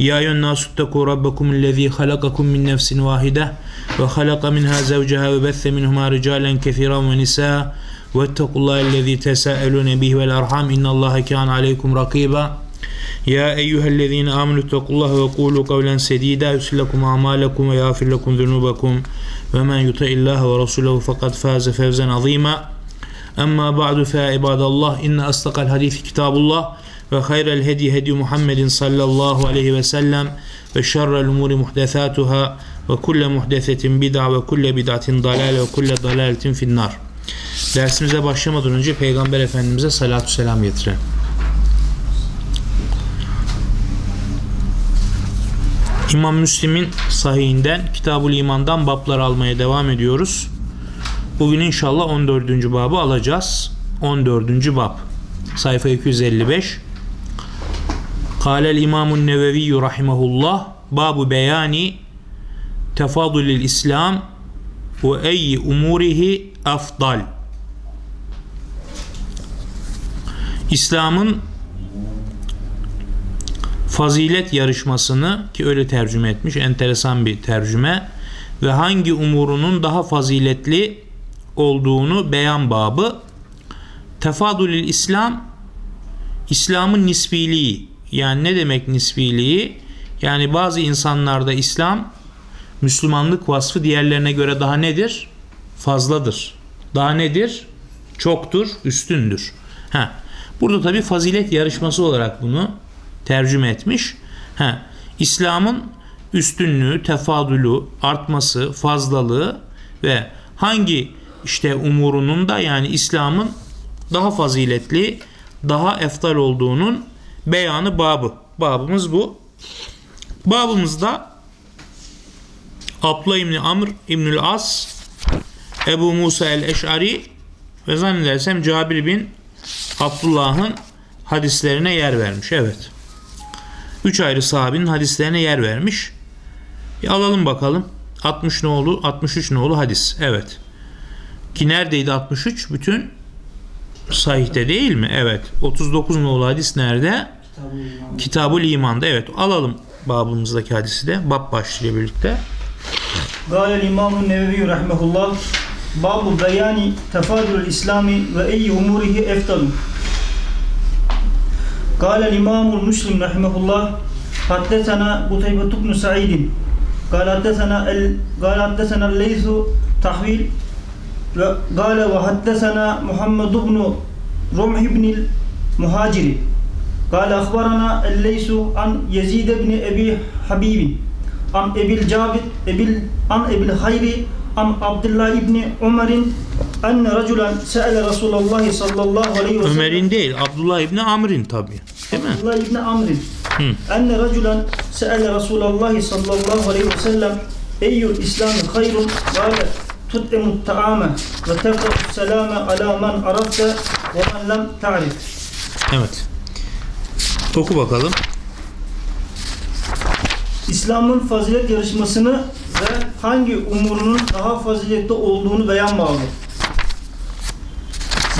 يا أيها الناس اتقوا ربكم الذي خلقكم من نفس واحدة وخلق منها زوجها وبث منهما رجالا كثيرا ونساء واتقوا الله الذي تساءلون به والأرحام إن الله كان عليكم رقيبا. يا أيها الذين آمنوا اتقوا الله وقولوا قولا سديدا يسر لكم أعمالكم ويغفر لكم ذنوبكم ومن يطع الله ورسوله فقد فاز فوزا عظيما. أما بعد فعباد الله إن أصدق الحديث كتاب الله ve hayrel hedi hedi Muhammedin sallallahu aleyhi ve sellem ve şerrel umuri muhdesatuhâ ve kulle muhdesetin bid'a ve kulle bid'atin dalal ve kulle dalaletin finnar. Dersimize başlamadan önce Peygamber Efendimiz'e salatü selam getirelim. İmam Müslim'in sahihinden Kitabul İman'dan bablar almaya devam ediyoruz. Bugün inşallah 14. babı alacağız. 14. bab. Sayfa 255. Kâlel İmamun Nevevi rahimahullah babu beyani tefadulil İslam ve eyyi umurihi afdal. İslam'ın fazilet yarışmasını ki öyle tercüme etmiş enteresan bir tercüme ve hangi umurunun daha faziletli olduğunu beyan babı tefadulil İslam İslam'ın nisbiliği yani ne demek nisbiliği yani bazı insanlarda İslam Müslümanlık vasfı diğerlerine göre daha nedir? Fazladır. Daha nedir? Çoktur, üstündür. Ha. Burada tabi fazilet yarışması olarak bunu tercüme etmiş. Ha. İslam'ın üstünlüğü, tefadülü, artması, fazlalığı ve hangi işte umurunun da yani İslam'ın daha faziletli, daha eftal olduğunun beyanı babı. Babımız bu. Babımızda Abla İbni Amr İbnül As Ebu Musa el-Eş'ari ve zannedersem Cabir bin Abdullah'ın hadislerine yer vermiş. Evet. Üç ayrı sahabinin hadislerine yer vermiş. Bir alalım bakalım. 60 nolu, 63 nolu hadis. Evet. Ki neredeydi 63? Bütün Sahihte değil mi? Evet. 39 nolu hadis nerede? Kitabul İman'da. İman'da. Evet. Alalım babımızdaki hadisi de. Bab başlığıyla birlikte. Gâlel İmamun Nevevi rahmetullah Babu beyani tefadülül İslami ve eyyi umurihi eftalu. Gâlel İmamul Müslim rahmetullah Haddesena Buteybe Tubnu Sa'idin. Gâl haddesena el, gâl haddesena el leysu tahvil قال وحدثنا محمد بن رمح بن المهاجر قال أخبرنا الليث عن يزيد بن أبي حبيب عن أبي الجابر أبي عن أبي الخير عن عبد الله بن عمر أن رجلا سأل رسول الله صلى الله عليه وسلم Ömer'in değil, Abdullah İbni Amr'in tabi. Değil mi? عبد الله بن عمرو أن رجلا سأل رسول الله صلى الله عليه وسلم أي الإسلام خير قال tut'imu ta'ame ve tebda'u selame ala men arafte ve men lem ta'rif. Evet. Oku bakalım. İslam'ın fazilet yarışmasını ve hangi umurunun daha faziletli olduğunu beyan bağlı.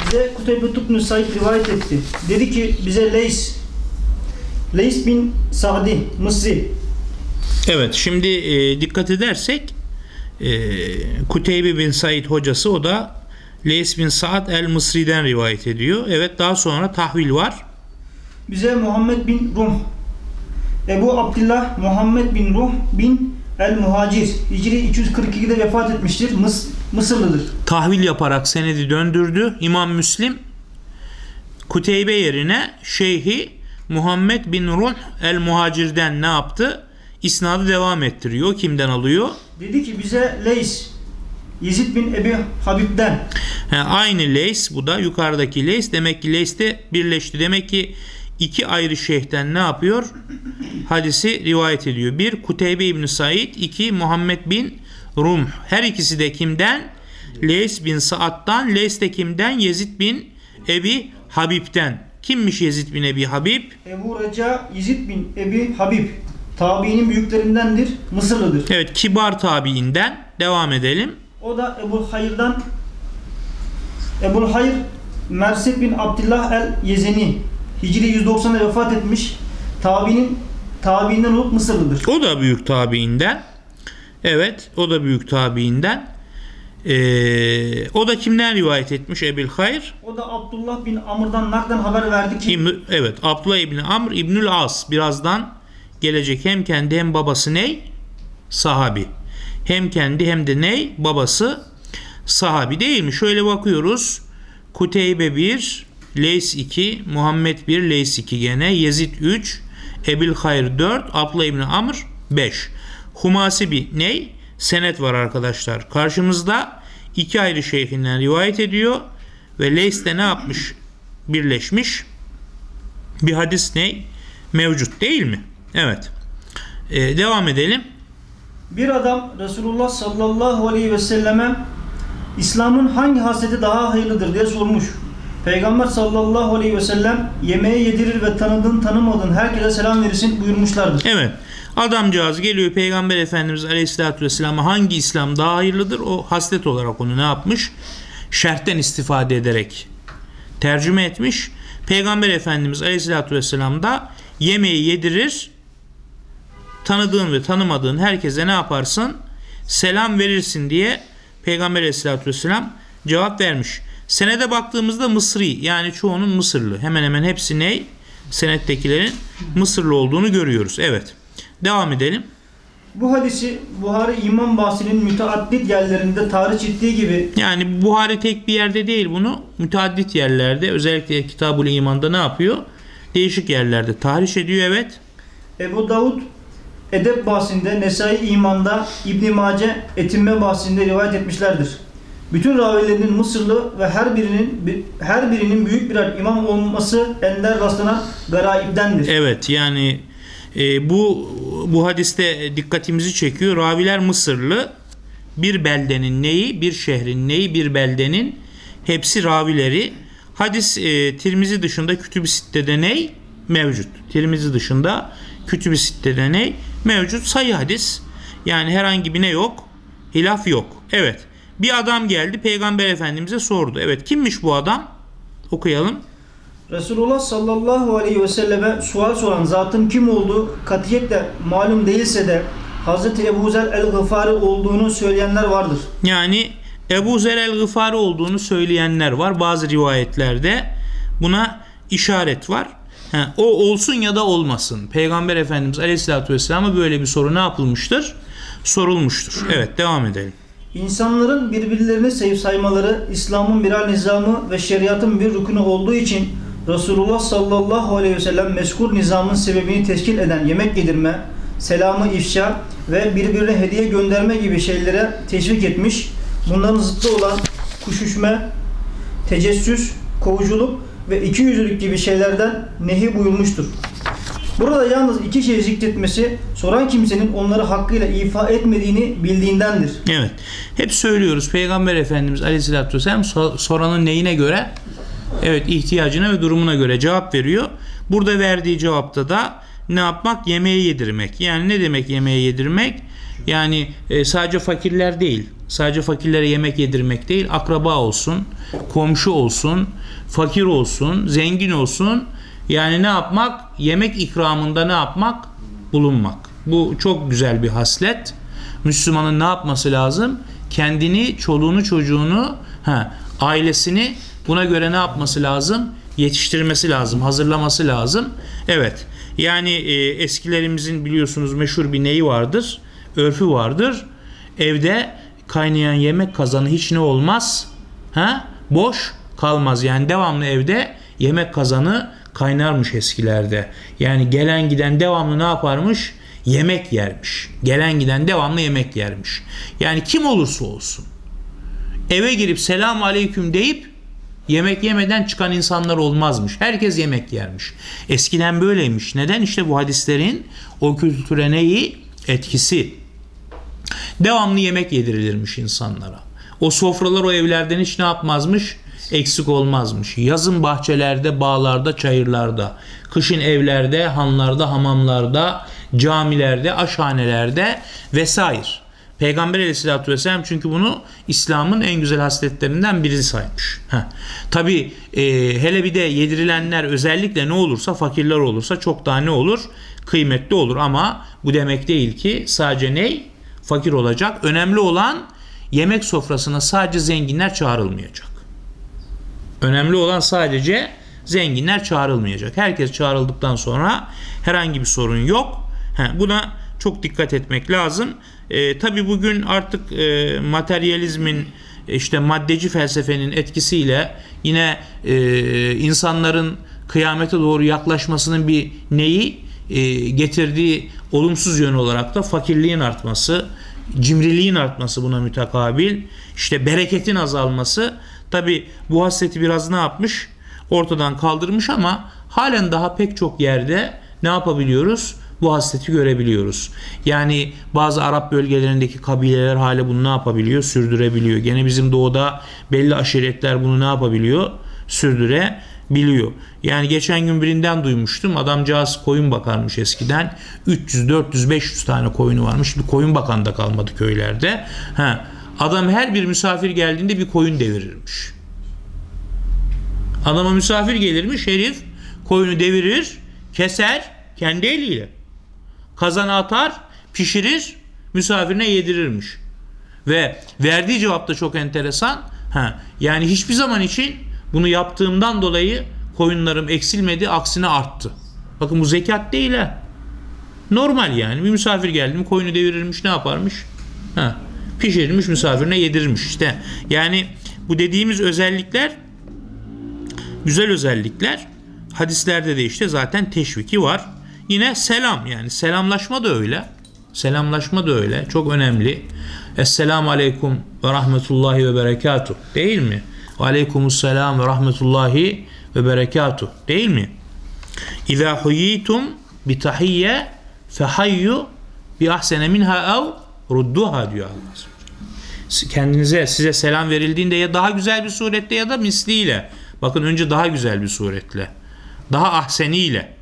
Size Kutaybe Tubn-ı Said rivayet etti. Dedi ki bize Leys, Leys bin Sa'di, Mısri. Evet şimdi e, dikkat edersek e, Kuteybi bin Said hocası o da Leys bin Sa'd el-Mısri'den rivayet ediyor. Evet daha sonra tahvil var. bize Muhammed bin Ruh Ebu Abdullah Muhammed bin Ruh bin El Muhacir Hicri 242'de vefat etmiştir. Mıs Mısırlıdır. Tahvil yaparak senedi döndürdü. İmam Müslim Kuteybe yerine Şeyhi Muhammed bin Ruh el-Muhacir'den ne yaptı? İsnadı devam ettiriyor. Kimden alıyor? Dedi ki bize Leys Yezid bin Ebi Habib'den He, aynı Leys bu da yukarıdaki Leys. Demek ki Leys de birleşti. Demek ki iki ayrı şeyhten ne yapıyor? Hadisi rivayet ediyor. Bir Kuteybe İbni Said, iki Muhammed bin Rum. Her ikisi de kimden? Leys bin Sa'd'dan. Leys de kimden? Yezid bin Ebi Habib'den. Kimmiş Yezid bin Ebi Habib? Ebu Reca Yezid bin Ebi Habib. Tabiinin büyüklerindendir. Mısırlıdır. Evet kibar tabiinden. Devam edelim. O da Ebu Hayır'dan Ebu Hayır Mersid bin Abdullah el Yezeni Hicri 190'da vefat etmiş. Tabiinin tabiinden olup Mısırlıdır. O da büyük tabiinden. Evet o da büyük tabiinden. Ee, o da kimden rivayet etmiş Ebil Hayr? O da Abdullah bin Amr'dan naklen haber verdi ki İbn- evet Abdullah İbni Amr İbnül As birazdan gelecek hem kendi hem babası ney? Sahabi. Hem kendi hem de ney? Babası sahabi değil mi? Şöyle bakıyoruz. Kuteybe 1, Leys 2, Muhammed 1, Leys 2 gene, Yezid 3, Ebil Hayr 4, Abdullah İbni Amr 5. Humasi bir ney? Senet var arkadaşlar. Karşımızda iki ayrı şeyhinden rivayet ediyor ve Leys de ne yapmış? Birleşmiş. Bir hadis ne? Mevcut değil mi? Evet. Ee, devam edelim. bir adam Resulullah sallallahu aleyhi ve selleme İslam'ın hangi hasleti daha hayırlıdır diye sormuş. Peygamber sallallahu aleyhi ve sellem yemeğe yedirir ve tanıdığın tanımadığın herkese selam verirsin buyurmuşlardır. Evet. Adamcağız geliyor Peygamber Efendimiz Aleyhisselatü Vesselam'a hangi İslam daha hayırlıdır? O haslet olarak onu ne yapmış? Şerhten istifade ederek tercüme etmiş. Peygamber Efendimiz Aleyhisselatü Vesselam da yemeği yedirir. Tanıdığın ve tanımadığın herkese ne yaparsın? Selam verirsin diye Peygamber Aleyhisselatü Vesselam cevap vermiş. Senede baktığımızda Mısri yani çoğunun Mısırlı. Hemen hemen hepsi ne? Senettekilerin Mısırlı olduğunu görüyoruz. Evet. Devam edelim. Bu hadisi Buhari İmam bahsinin müteaddit yerlerinde tarih ettiği gibi Yani Buhari tek bir yerde değil bunu müteaddit yerlerde özellikle Kitabul İman'da ne yapıyor? Değişik yerlerde tahriş ediyor evet. Ebu Davud Edep bahsinde, Nesai İman'da, İbn Mace Etimme bahsinde rivayet etmişlerdir. Bütün ravilerinin Mısırlı ve her birinin her birinin büyük birer imam olması ender rastlanan garaiptendir. Evet yani e, bu bu hadiste dikkatimizi çekiyor. Raviler Mısırlı. Bir beldenin neyi, bir şehrin neyi, bir beldenin hepsi ravileri. Hadis e, Tirmizi dışında Kütüb-i Sitte'de ney? Mevcut. Tirmizi dışında Kütüb-i Sitte'de ney? Mevcut. Sayı hadis. Yani herhangi bir ne yok? Hilaf yok. Evet. Bir adam geldi Peygamber Efendimiz'e sordu. Evet kimmiş bu adam? Okuyalım. Resulullah sallallahu aleyhi ve selleme sual soran zatın kim olduğu katiyetle malum değilse de Hazreti Ebu Zer el-Gıfari olduğunu söyleyenler vardır. Yani Ebu Zer el-Gıfari olduğunu söyleyenler var. Bazı rivayetlerde buna işaret var. Ha, o olsun ya da olmasın. Peygamber Efendimiz Aleyhisselatü Vesselam'a böyle bir soru ne yapılmıştır? Sorulmuştur. Evet devam edelim. İnsanların birbirlerini sevip saymaları İslam'ın birer nizamı ve şeriatın bir rükünü olduğu için Resulullah sallallahu aleyhi ve sellem mezkur nizamın sebebini teşkil eden yemek yedirme, selamı ifşa ve birbirine hediye gönderme gibi şeylere teşvik etmiş. Bunların zıttı olan kuşuşma, tecessüs, kovuculuk ve iki yüzlülük gibi şeylerden nehi buyurmuştur. Burada yalnız iki şey zikretmesi soran kimsenin onları hakkıyla ifa etmediğini bildiğindendir. Evet. Hep söylüyoruz Peygamber Efendimiz Aleyhisselatü Vesselam so- soranın neyine göre? Evet ihtiyacına ve durumuna göre cevap veriyor. Burada verdiği cevapta da ne yapmak? Yemeği yedirmek. Yani ne demek yemeği yedirmek? Yani e, sadece fakirler değil. Sadece fakirlere yemek yedirmek değil. Akraba olsun, komşu olsun, fakir olsun, zengin olsun. Yani ne yapmak? Yemek ikramında ne yapmak? Bulunmak. Bu çok güzel bir haslet. Müslümanın ne yapması lazım? Kendini, çoluğunu, çocuğunu, ha, ailesini buna göre ne yapması lazım? Yetiştirmesi lazım, hazırlaması lazım. Evet. Yani e, eskilerimizin biliyorsunuz meşhur bir neyi vardır? Örfü vardır. Evde kaynayan yemek kazanı hiç ne olmaz? Ha? Boş kalmaz. Yani devamlı evde yemek kazanı kaynarmış eskilerde. Yani gelen giden devamlı ne yaparmış? Yemek yermiş. Gelen giden devamlı yemek yermiş. Yani kim olursa olsun eve girip selam aleyküm deyip yemek yemeden çıkan insanlar olmazmış. Herkes yemek yermiş. Eskiden böyleymiş. Neden? İşte bu hadislerin o kültüre neyi? Etkisi. Devamlı yemek yedirilirmiş insanlara. O sofralar o evlerden hiç ne yapmazmış? Eksik olmazmış. Yazın bahçelerde, bağlarda, çayırlarda, kışın evlerde, hanlarda, hamamlarda, camilerde, aşhanelerde vesaire. Peygamber aleyhissalatü vesselam çünkü bunu İslam'ın en güzel hasletlerinden birisi saymış. Tabi e, hele bir de yedirilenler özellikle ne olursa fakirler olursa çok daha ne olur? Kıymetli olur ama bu demek değil ki sadece ney? Fakir olacak. Önemli olan yemek sofrasına sadece zenginler çağrılmayacak. Önemli olan sadece zenginler çağrılmayacak. Herkes çağrıldıktan sonra herhangi bir sorun yok. He, buna çok dikkat etmek lazım. E, tabii bugün artık e, materyalizmin işte maddeci felsefenin etkisiyle yine e, insanların kıyamete doğru yaklaşmasının bir neyi e, getirdiği olumsuz yön olarak da fakirliğin artması, cimriliğin artması buna mütekabil, işte bereketin azalması tabi bu hasreti biraz ne yapmış? Ortadan kaldırmış ama halen daha pek çok yerde ne yapabiliyoruz? Bu hasreti görebiliyoruz. Yani bazı Arap bölgelerindeki kabileler hala bunu ne yapabiliyor? Sürdürebiliyor. Gene bizim doğuda belli aşiretler bunu ne yapabiliyor? Sürdürebiliyor. Yani geçen gün birinden duymuştum. Adamcağız koyun bakarmış eskiden. 300, 400, 500 tane koyunu varmış. Şimdi koyun bakan da kalmadı köylerde. Ha, adam her bir misafir geldiğinde bir koyun devirirmiş. Adama misafir gelirmiş herif koyunu devirir, keser kendi eliyle kazana atar, pişirir, misafirine yedirirmiş. Ve verdiği cevap da çok enteresan. Ha, yani hiçbir zaman için bunu yaptığımdan dolayı koyunlarım eksilmedi, aksine arttı. Bakın bu zekat değil ha. Normal yani. Bir misafir geldi mi koyunu devirirmiş ne yaparmış? Ha, pişirirmiş misafirine yedirirmiş işte. Yani bu dediğimiz özellikler güzel özellikler. Hadislerde de işte zaten teşviki var. Yine selam yani selamlaşma da öyle. Selamlaşma da öyle. Çok önemli. Esselamu aleyküm ve rahmetullahi ve berekatuh. Değil mi? Aleykümselam ve rahmetullahi ve berekatuh. Değil mi? İza huyitum bi tahiyye fehayyu bi ahsene minha ev rudduha diyor Allah. Kendinize size selam verildiğinde ya daha güzel bir surette ya da misliyle. Bakın önce daha güzel bir suretle. Daha ahseniyle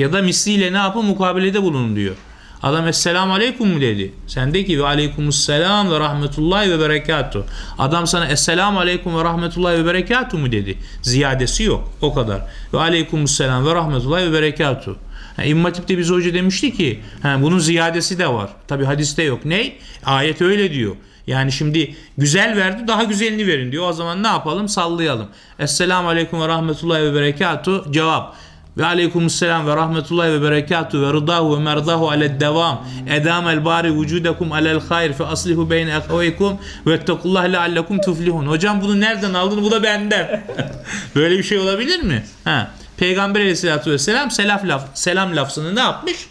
ya da misliyle ne yapın mukabelede bulunun diyor. Adam Esselamu Aleyküm mü dedi. Sen de ki ve Aleykümselam ve Rahmetullahi ve Berekatuhu. Adam sana Esselamu Aleyküm ve Rahmetullahi ve Berekatuhu mu dedi. Ziyadesi yok. O kadar. Ve Aleykümselam ve Rahmetullahi ve Berekatuhu. Ha, İmam Hatip'te bize hoca demişti ki ha, bunun ziyadesi de var. Tabi hadiste yok. Ne? Ayet öyle diyor. Yani şimdi güzel verdi daha güzelini verin diyor. O zaman ne yapalım? Sallayalım. Esselamu Aleyküm ve Rahmetullahi ve Berekatuhu. Cevap. Ve aleykümselam ve rahmetullahi ve berekatuhu ve rıdahu ve merdahu alel devam. Edamel bari vücudekum alel hayr fe aslihu beyne ekaveykum ve ettekullah leallekum tuflihun. Hocam bunu nereden aldın? Bu da benden. Böyle bir şey olabilir mi? Ha. Peygamber aleyhissalatü vesselam selam, laf, selam lafzını ne yapmış?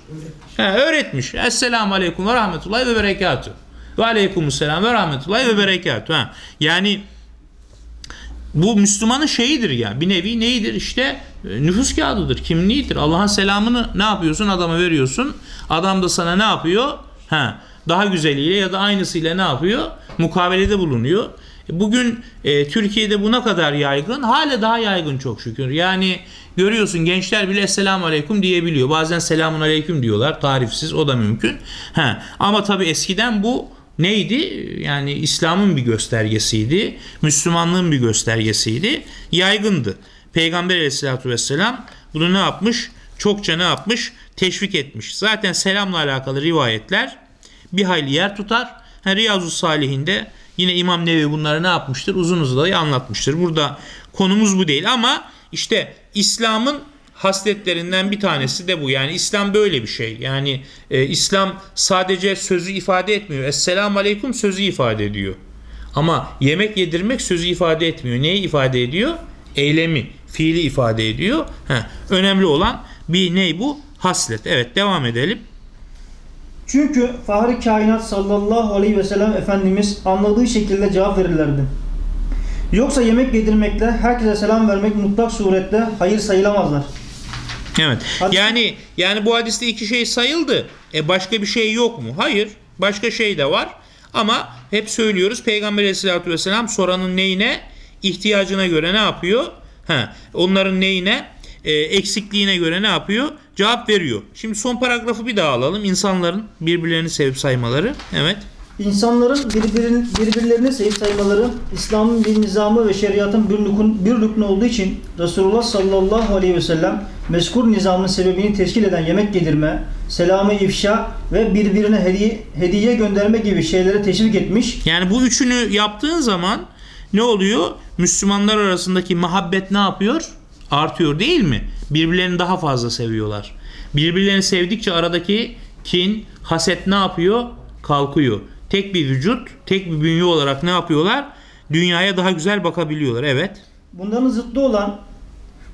Ha, öğretmiş. Esselamu aleyküm ve rahmetullahi ve berekatuhu. Ve aleykümselam ve rahmetullahi ve berekatuhu. Ha. Yani bu Müslümanın şeyidir yani bir nevi neyidir? İşte e, nüfus kağıdıdır kimliğidir. Allah'ın selamını ne yapıyorsun? Adama veriyorsun. Adam da sana ne yapıyor? Ha daha güzeliyle ya da aynısıyla ne yapıyor? Mukavelede bulunuyor. E, bugün e, Türkiye'de bu ne kadar yaygın? Hala daha yaygın çok şükür. Yani görüyorsun gençler bile selamun aleyküm diyebiliyor. Bazen selamun aleyküm diyorlar tarifsiz o da mümkün. Ha ama tabi eskiden bu neydi? Yani İslam'ın bir göstergesiydi. Müslümanlığın bir göstergesiydi. Yaygındı. Peygamber aleyhissalatü vesselam bunu ne yapmış? Çokça ne yapmış? Teşvik etmiş. Zaten selamla alakalı rivayetler bir hayli yer tutar. Ha, Riyazu Salihinde yine İmam Nevi bunları ne yapmıştır? Uzun uzadıya anlatmıştır. Burada konumuz bu değil ama işte İslam'ın hasletlerinden bir tanesi de bu. Yani İslam böyle bir şey. Yani e, İslam sadece sözü ifade etmiyor. Esselamu Aleyküm sözü ifade ediyor. Ama yemek yedirmek sözü ifade etmiyor. Neyi ifade ediyor? Eylemi, fiili ifade ediyor. Heh, önemli olan bir ney bu? Haslet. Evet devam edelim. Çünkü Fahri Kainat sallallahu aleyhi ve sellem Efendimiz anladığı şekilde cevap verirlerdi. Yoksa yemek yedirmekle herkese selam vermek mutlak surette hayır sayılamazlar. Evet. Hadi. Yani yani bu hadiste iki şey sayıldı. E başka bir şey yok mu? Hayır. Başka şey de var. Ama hep söylüyoruz Peygamber aleyhissalatü vesselam soranın neyine? ihtiyacına göre ne yapıyor? Ha, onların neyine? E, eksikliğine göre ne yapıyor? Cevap veriyor. Şimdi son paragrafı bir daha alalım. İnsanların birbirlerini sevip saymaları. Evet. İnsanların birbirini, birbirlerini sevip saymaları İslam'ın bir nizamı ve şeriatın bir, rükun, bir rüknü olduğu için Resulullah sallallahu aleyhi ve sellem mezkur nizamın sebebini teşkil eden yemek yedirme, selamı ifşa ve birbirine hediye, hediye gönderme gibi şeylere teşvik etmiş. Yani bu üçünü yaptığın zaman ne oluyor? Müslümanlar arasındaki muhabbet ne yapıyor? Artıyor değil mi? Birbirlerini daha fazla seviyorlar. Birbirlerini sevdikçe aradaki kin, haset ne yapıyor? Kalkıyor. Tek bir vücut, tek bir bünye olarak ne yapıyorlar? Dünyaya daha güzel bakabiliyorlar. Evet. Bunların zıttı olan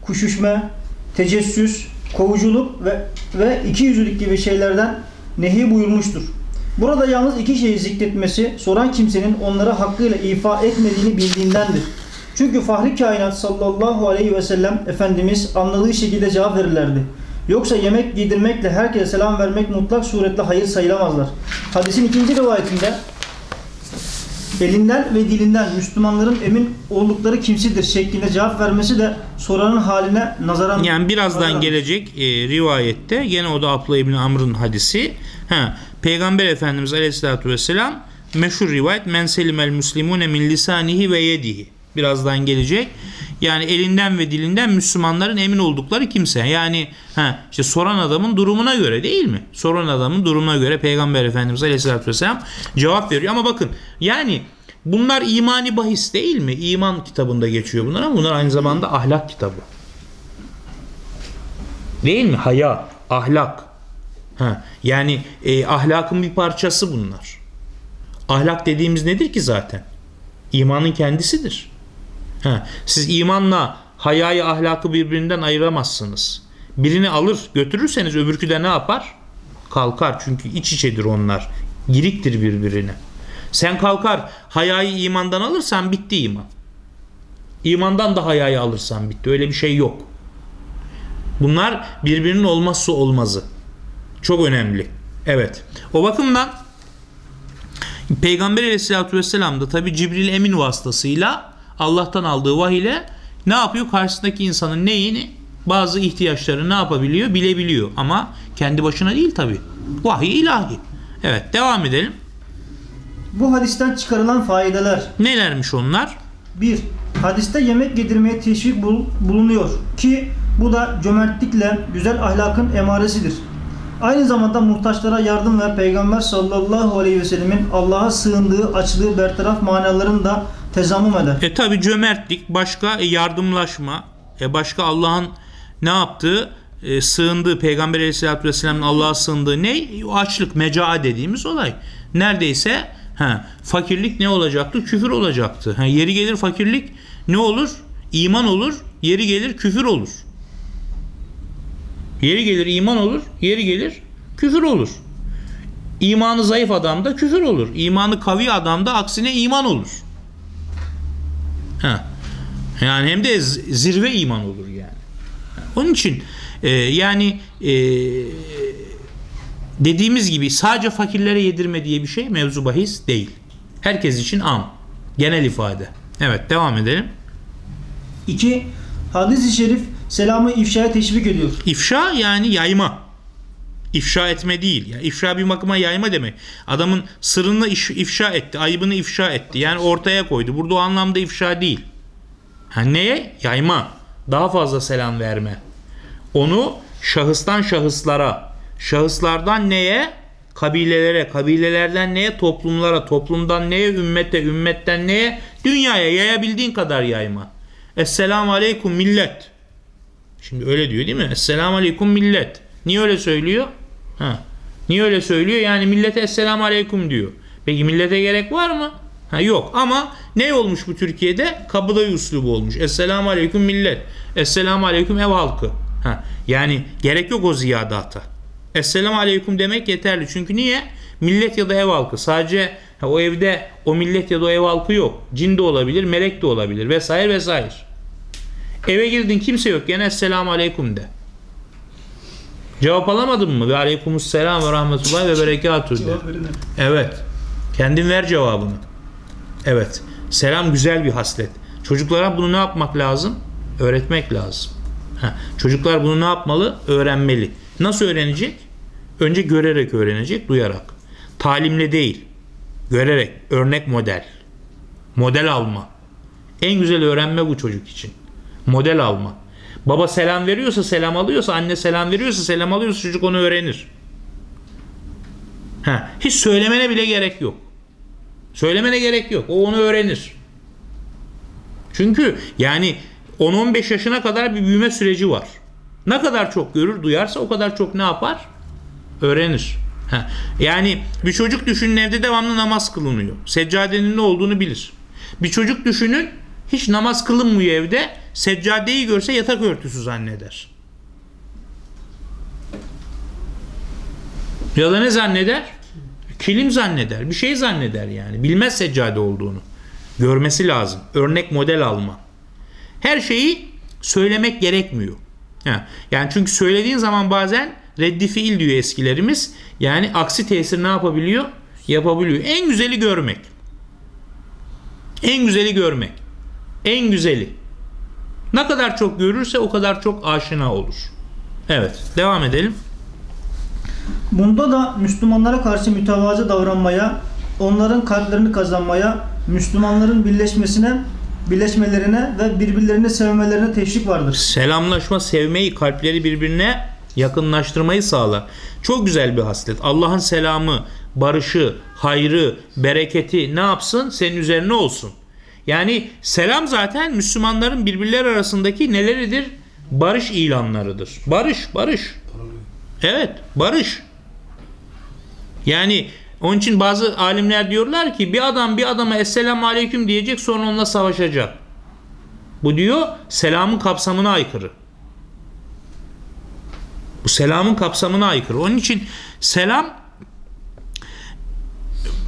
kuşuşma, tecessüs, kovuculuk ve, ve iki yüzlülük gibi şeylerden nehi buyurmuştur. Burada yalnız iki şeyi zikretmesi soran kimsenin onlara hakkıyla ifa etmediğini bildiğindendir. Çünkü fahri kainat sallallahu aleyhi ve sellem Efendimiz anladığı şekilde cevap verirlerdi. Yoksa yemek giydirmekle herkese selam vermek mutlak suretle hayır sayılamazlar. Hadisin ikinci rivayetinde elinden ve dilinden Müslümanların emin oldukları kimsidir şeklinde cevap vermesi de soranın haline nazaran Yani birazdan nazaran. gelecek e, rivayette gene o da Abdullah İbni Amr'ın hadisi. Ha, Peygamber Efendimiz Aleyhisselatü Vesselam meşhur rivayet men selimel muslimune min lisanihi ve yedihi. Birazdan gelecek. Yani elinden ve dilinden Müslümanların emin oldukları kimse. Yani ha, işte soran adamın durumuna göre değil mi? Soran adamın durumuna göre Peygamber Efendimiz Aleyhisselatü Vesselam cevap veriyor. Ama bakın yani bunlar imani bahis değil mi? İman kitabında geçiyor bunlar ama bunlar aynı zamanda ahlak kitabı. Değil mi? Haya, ahlak. Ha, yani e, ahlakın bir parçası bunlar. Ahlak dediğimiz nedir ki zaten? İmanın kendisidir. Ha, siz imanla hayayı ahlakı birbirinden ayıramazsınız. Birini alır götürürseniz öbürkü de ne yapar? Kalkar çünkü iç içedir onlar. Giriktir birbirine. Sen kalkar hayayı imandan alırsan bitti iman. İmandan da hayayı alırsan bitti. Öyle bir şey yok. Bunlar birbirinin olmazsa olmazı. Çok önemli. Evet. O bakımdan Peygamber aleyhissalatü vesselam da tabi Cibril Emin vasıtasıyla Allah'tan aldığı vahiy ile ne yapıyor? Karşısındaki insanın neyini bazı ihtiyaçları ne yapabiliyor? Bilebiliyor. Ama kendi başına değil tabi. Vahiy ilahi. Evet devam edelim. Bu hadisten çıkarılan faydalar Nelermiş onlar? 1. Hadiste yemek yedirmeye teşvik bul- bulunuyor ki bu da cömertlikle güzel ahlakın emaresidir. Aynı zamanda muhtaçlara yardım ve Peygamber sallallahu aleyhi ve sellemin Allah'a sığındığı, açlığı bertaraf manalarını da tezammüm eder. E tabi cömertlik, başka e, yardımlaşma, e başka Allah'ın ne yaptığı, e, sığındığı, Peygamber aleyhissalatü vesselamın Allah'a sığındığı ne? O açlık, mecaa dediğimiz olay. Neredeyse ha, fakirlik ne olacaktı? Küfür olacaktı. Ha, yeri gelir fakirlik ne olur? İman olur, yeri gelir küfür olur. Yeri gelir iman olur, yeri gelir küfür olur. İmanı zayıf adamda küfür olur. İmanı kavi adamda aksine iman olur. Ha. Yani hem de zirve iman olur yani. Onun için e, yani e, dediğimiz gibi sadece fakirlere yedirme diye bir şey mevzu bahis değil. Herkes için am. Genel ifade. Evet devam edelim. 2. Hadis-i şerif selamı ifşaya teşvik ediyor. İfşa yani yayma. İfşa etme değil. Yani ifşa bir bakıma yayma demek. Adamın sırrını ifşa etti, ayıbını ifşa etti. Yani ortaya koydu. Burada o anlamda ifşa değil. Ha neye? Yayma. Daha fazla selam verme. Onu şahıstan şahıslara, şahıslardan neye? Kabilelere, kabilelerden neye? Toplumlara, toplumdan neye? Ümmete, ümmetten neye? Dünyaya yayabildiğin kadar yayma. Esselamu aleyküm millet. Şimdi öyle diyor değil mi? Esselamu aleyküm millet. Niye öyle söylüyor? Ha. Niye öyle söylüyor? Yani millete esselamu aleyküm diyor. Peki millete gerek var mı? Ha yok ama ne olmuş bu Türkiye'de? Kabadayı üslubu olmuş. Esselamu aleyküm millet. Esselamu aleyküm ev halkı. Ha. Yani gerek yok o ziyadata. Esselamu aleyküm demek yeterli. Çünkü niye? Millet ya da ev halkı. Sadece ha, o evde o millet ya da o ev halkı yok. Cin de olabilir, melek de olabilir vesaire vesaire. Eve girdin kimse yok. Gene esselamu aleyküm de. Cevap alamadın mı? Ve aleykümselam ve rahmetullahi ve berekatuhu. Evet. Kendin ver cevabını. Evet. Selam güzel bir haslet. Çocuklara bunu ne yapmak lazım? Öğretmek lazım. Ha, çocuklar bunu ne yapmalı? Öğrenmeli. Nasıl öğrenecek? Önce görerek öğrenecek, duyarak. Talimle değil. Görerek, örnek model. Model alma. En güzel öğrenme bu çocuk için. Model alma. Baba selam veriyorsa selam alıyorsa, anne selam veriyorsa selam alıyorsa çocuk onu öğrenir. Ha, hiç söylemene bile gerek yok. Söylemene gerek yok. O onu öğrenir. Çünkü yani 10-15 yaşına kadar bir büyüme süreci var. Ne kadar çok görür, duyarsa o kadar çok ne yapar? Öğrenir. Ha. Yani bir çocuk düşünün evde devamlı namaz kılınıyor. Seccadenin ne olduğunu bilir. Bir çocuk düşünün hiç namaz kılınmıyor evde. Seccadeyi görse yatak örtüsü zanneder. Ya da ne zanneder? Kilim zanneder. Bir şey zanneder yani. Bilmez seccade olduğunu. Görmesi lazım. Örnek model alma. Her şeyi söylemek gerekmiyor. Yani çünkü söylediğin zaman bazen reddi fiil diyor eskilerimiz. Yani aksi tesir ne yapabiliyor? Yapabiliyor. En güzeli görmek. En güzeli görmek. En güzeli. Ne kadar çok görürse o kadar çok aşina olur. Evet, devam edelim. Bunda da Müslümanlara karşı mütevazı davranmaya, onların kalplerini kazanmaya, Müslümanların birleşmesine, birleşmelerine ve birbirlerini sevmelerine teşvik vardır. Selamlaşma, sevmeyi, kalpleri birbirine yakınlaştırmayı sağlar. Çok güzel bir haslet. Allah'ın selamı, barışı, hayrı, bereketi ne yapsın? Senin üzerine olsun. Yani selam zaten Müslümanların birbirler arasındaki neleridir? Barış ilanlarıdır. Barış, barış. Evet, barış. Yani onun için bazı alimler diyorlar ki bir adam bir adama Esselamu Aleyküm diyecek sonra onunla savaşacak. Bu diyor selamın kapsamına aykırı. Bu selamın kapsamına aykırı. Onun için selam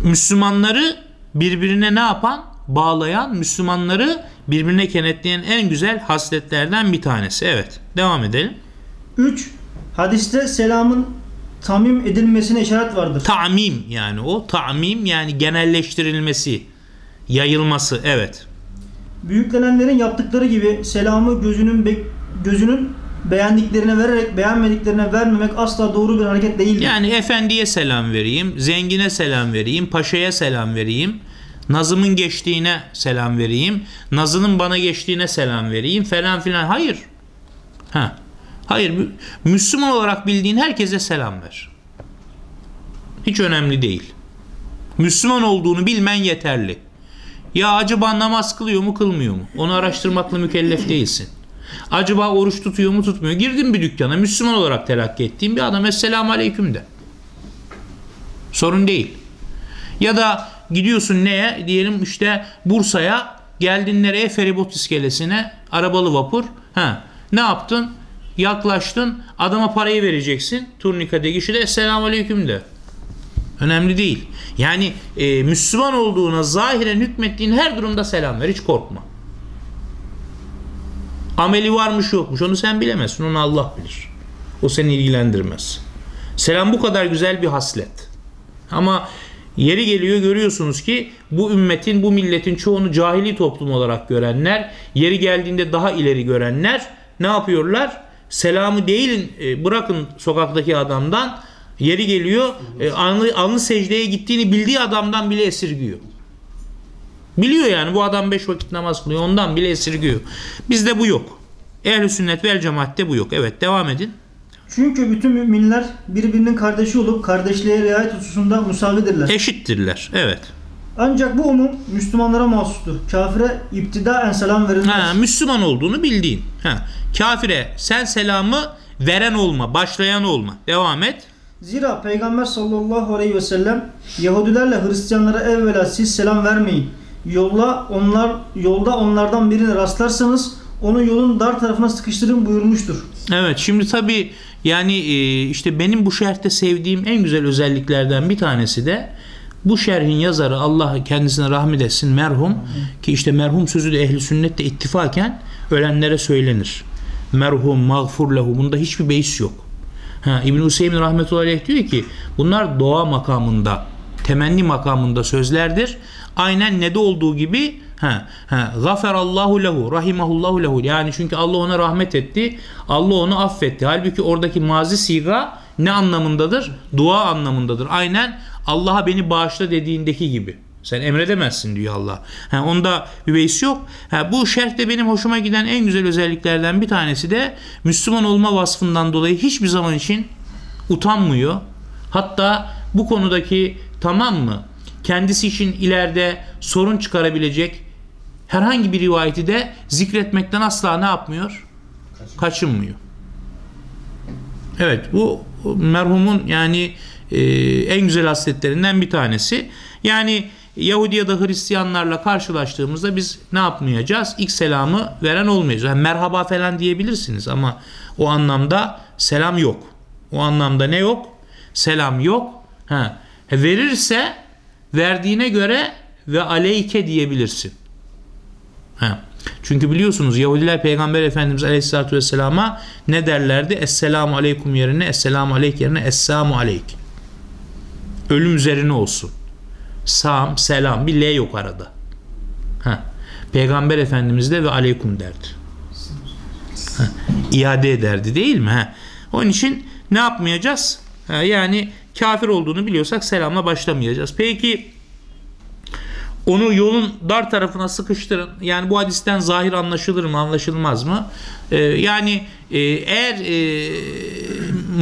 Müslümanları birbirine ne yapan? Bağlayan, Müslümanları birbirine kenetleyen en güzel hasletlerden bir tanesi. Evet. Devam edelim. 3. Hadiste selamın tamim edilmesine işaret vardır. Ta'mim yani o. Ta'mim yani genelleştirilmesi, yayılması. Evet. Büyüklenenlerin yaptıkları gibi selamı gözünün gözünün beğendiklerine vererek beğenmediklerine vermemek asla doğru bir hareket değildir. Yani efendiye selam vereyim, zengine selam vereyim, paşaya selam vereyim, Nazım'ın geçtiğine selam vereyim, Nazı'nın bana geçtiğine selam vereyim falan filan. Hayır. Ha. Hayır. Müslüman olarak bildiğin herkese selam ver. Hiç önemli değil. Müslüman olduğunu bilmen yeterli. Ya acaba namaz kılıyor mu kılmıyor mu? Onu araştırmakla mükellef değilsin. Acaba oruç tutuyor mu tutmuyor? Girdim bir dükkana Müslüman olarak telakki ettiğim bir adam Esselamu Aleyküm de. Sorun değil. Ya da gidiyorsun neye? Diyelim işte Bursa'ya geldin nereye? Feribot iskelesine arabalı vapur. Ha, ne yaptın? Yaklaştın adama parayı vereceksin. Turnika'da gişide Esselamu Aleyküm de. Önemli değil. Yani e, Müslüman olduğuna zahiren hükmettiğin her durumda selam ver. Hiç korkma. Ameli varmış yokmuş onu sen bilemezsin. Onu Allah bilir. O seni ilgilendirmez. Selam bu kadar güzel bir haslet. Ama yeri geliyor görüyorsunuz ki bu ümmetin, bu milletin çoğunu cahili toplum olarak görenler, yeri geldiğinde daha ileri görenler ne yapıyorlar? Selamı değil e, bırakın sokaktaki adamdan yeri geliyor e, alnı, alnı secdeye gittiğini bildiği adamdan bile esirgiyor. Biliyor yani bu adam beş vakit namaz kılıyor. Ondan bile esirgiyor. Bizde bu yok. Ehl-i sünnet vel cemaatte bu yok. Evet devam edin. Çünkü bütün müminler birbirinin kardeşi olup kardeşliğe riayet hususunda musavidirler. Eşittirler. Evet. Ancak bu umum Müslümanlara mahsustur. Kafire iptidaen selam verilmez. Ha, Müslüman olduğunu bildiğin. Ha, kafire sen selamı veren olma, başlayan olma. Devam et. Zira Peygamber sallallahu aleyhi ve sellem Yahudilerle Hristiyanlara evvela siz selam vermeyin. Yolla onlar yolda onlardan birini rastlarsanız onu yolun dar tarafına sıkıştırın buyurmuştur. Evet şimdi tabi yani e, işte benim bu şerhte sevdiğim en güzel özelliklerden bir tanesi de bu şerhin yazarı Allah kendisine rahmet etsin merhum ki işte merhum sözü de ehli sünnette ittifaken ölenlere söylenir. Merhum, mağfur lehu bunda hiçbir beis yok. Ha, İbn-i Hüseyin rahmetullahi aleyh diyor ki bunlar doğa makamında temenni makamında sözlerdir. Aynen ne de olduğu gibi ha ha gafarallahu lehu rahimahullahu lehu yani çünkü Allah ona rahmet etti. Allah onu affetti. Halbuki oradaki mazi siga ne anlamındadır? Dua anlamındadır. Aynen Allah'a beni bağışla dediğindeki gibi. Sen emredemezsin diyor Allah. Ha, onda beis yok. Ha, bu şerhte benim hoşuma giden en güzel özelliklerden bir tanesi de Müslüman olma vasfından dolayı hiçbir zaman için utanmıyor. Hatta bu konudaki tamam mı kendisi için ileride sorun çıkarabilecek herhangi bir rivayeti de zikretmekten asla ne yapmıyor? Kaçınmıyor. Evet bu merhumun yani e, en güzel hasletlerinden bir tanesi. Yani Yahudi ya da Hristiyanlarla karşılaştığımızda biz ne yapmayacağız? İlk selamı veren olmayacağız. Yani merhaba falan diyebilirsiniz ama o anlamda selam yok. O anlamda ne yok? Selam yok. Ha. Verirse verdiğine göre ve aleyke diyebilirsin. Ha. Çünkü biliyorsunuz Yahudiler Peygamber Efendimiz Aleyhisselatü Vesselam'a ne derlerdi? Esselamu Aleyküm yerine Esselamu Aleyk yerine Esselamu Aleyk. Ölüm üzerine olsun. Sam, selam bir L yok arada. Ha. Peygamber Efendimiz de ve Aleyküm derdi. Ha. İade ederdi değil mi? Ha. Onun için ne yapmayacağız? Ha. Yani kafir olduğunu biliyorsak selamla başlamayacağız. Peki onu yolun dar tarafına sıkıştırın. Yani bu hadisten zahir anlaşılır mı anlaşılmaz mı? Ee, yani e, eğer e,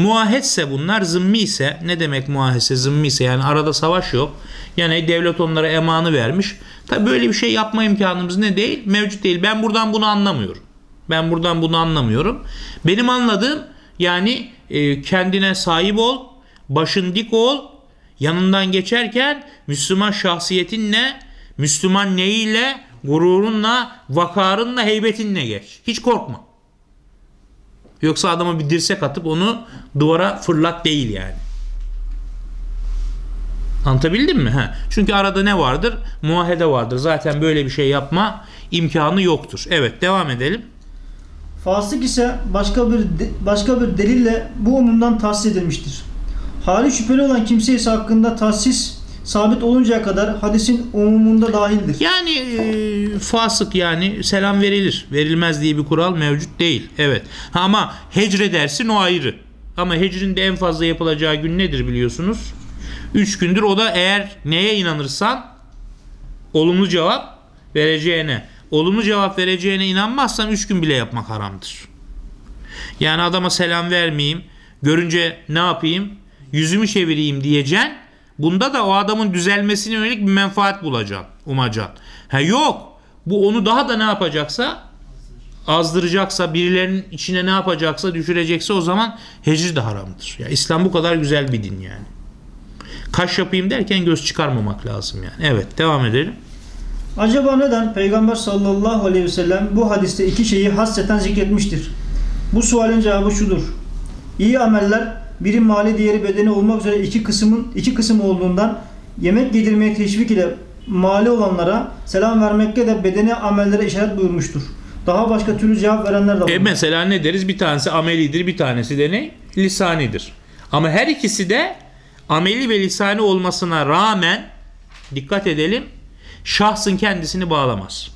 muahetse bunlar zımmi ise ne demek muahetse zımmi ise yani arada savaş yok. Yani devlet onlara emanı vermiş. Tabi böyle bir şey yapma imkanımız ne değil? Mevcut değil. Ben buradan bunu anlamıyorum. Ben buradan bunu anlamıyorum. Benim anladığım yani e, kendine sahip ol, başın dik ol, yanından geçerken Müslüman şahsiyetinle Müslüman neyiyle? Gururunla, vakarınla, heybetinle geç. Hiç korkma. Yoksa adama bir dirsek atıp onu duvara fırlat değil yani. Anlatabildim mi? Ha. Çünkü arada ne vardır? Muahede vardır. Zaten böyle bir şey yapma imkanı yoktur. Evet devam edelim. Fasık ise başka bir başka bir delille bu umumdan tahsis edilmiştir. Hali şüpheli olan kimse ise hakkında tahsis sabit oluncaya kadar hadisin umumunda dahildir. Yani e, fasık yani selam verilir. Verilmez diye bir kural mevcut değil. Evet. Ama hecre dersin o ayrı. Ama hecrin de en fazla yapılacağı gün nedir biliyorsunuz? Üç gündür o da eğer neye inanırsan olumlu cevap vereceğine. Olumlu cevap vereceğine inanmazsan üç gün bile yapmak haramdır. Yani adama selam vermeyeyim. Görünce ne yapayım? Yüzümü çevireyim diyeceksin. Bunda da o adamın düzelmesine yönelik bir menfaat bulacaksın, umacaksın. Ha yok. Bu onu daha da ne yapacaksa azdıracaksa, birilerinin içine ne yapacaksa, düşürecekse o zaman hecir de haramdır. Ya İslam bu kadar güzel bir din yani. Kaş yapayım derken göz çıkarmamak lazım yani. Evet, devam edelim. Acaba neden Peygamber sallallahu aleyhi ve sellem bu hadiste iki şeyi hasreten zikretmiştir? Bu sualin cevabı şudur. İyi ameller biri mali diğeri bedeni olmak üzere iki kısmın iki kısım olduğundan yemek yedirmeye teşvik ile mali olanlara selam vermekte de bedeni amellere işaret buyurmuştur. Daha başka türlü cevap verenler de var. E mesela ne deriz? Bir tanesi amelidir, bir tanesi de ne? Lisanidir. Ama her ikisi de ameli ve lisani olmasına rağmen dikkat edelim şahsın kendisini bağlamaz.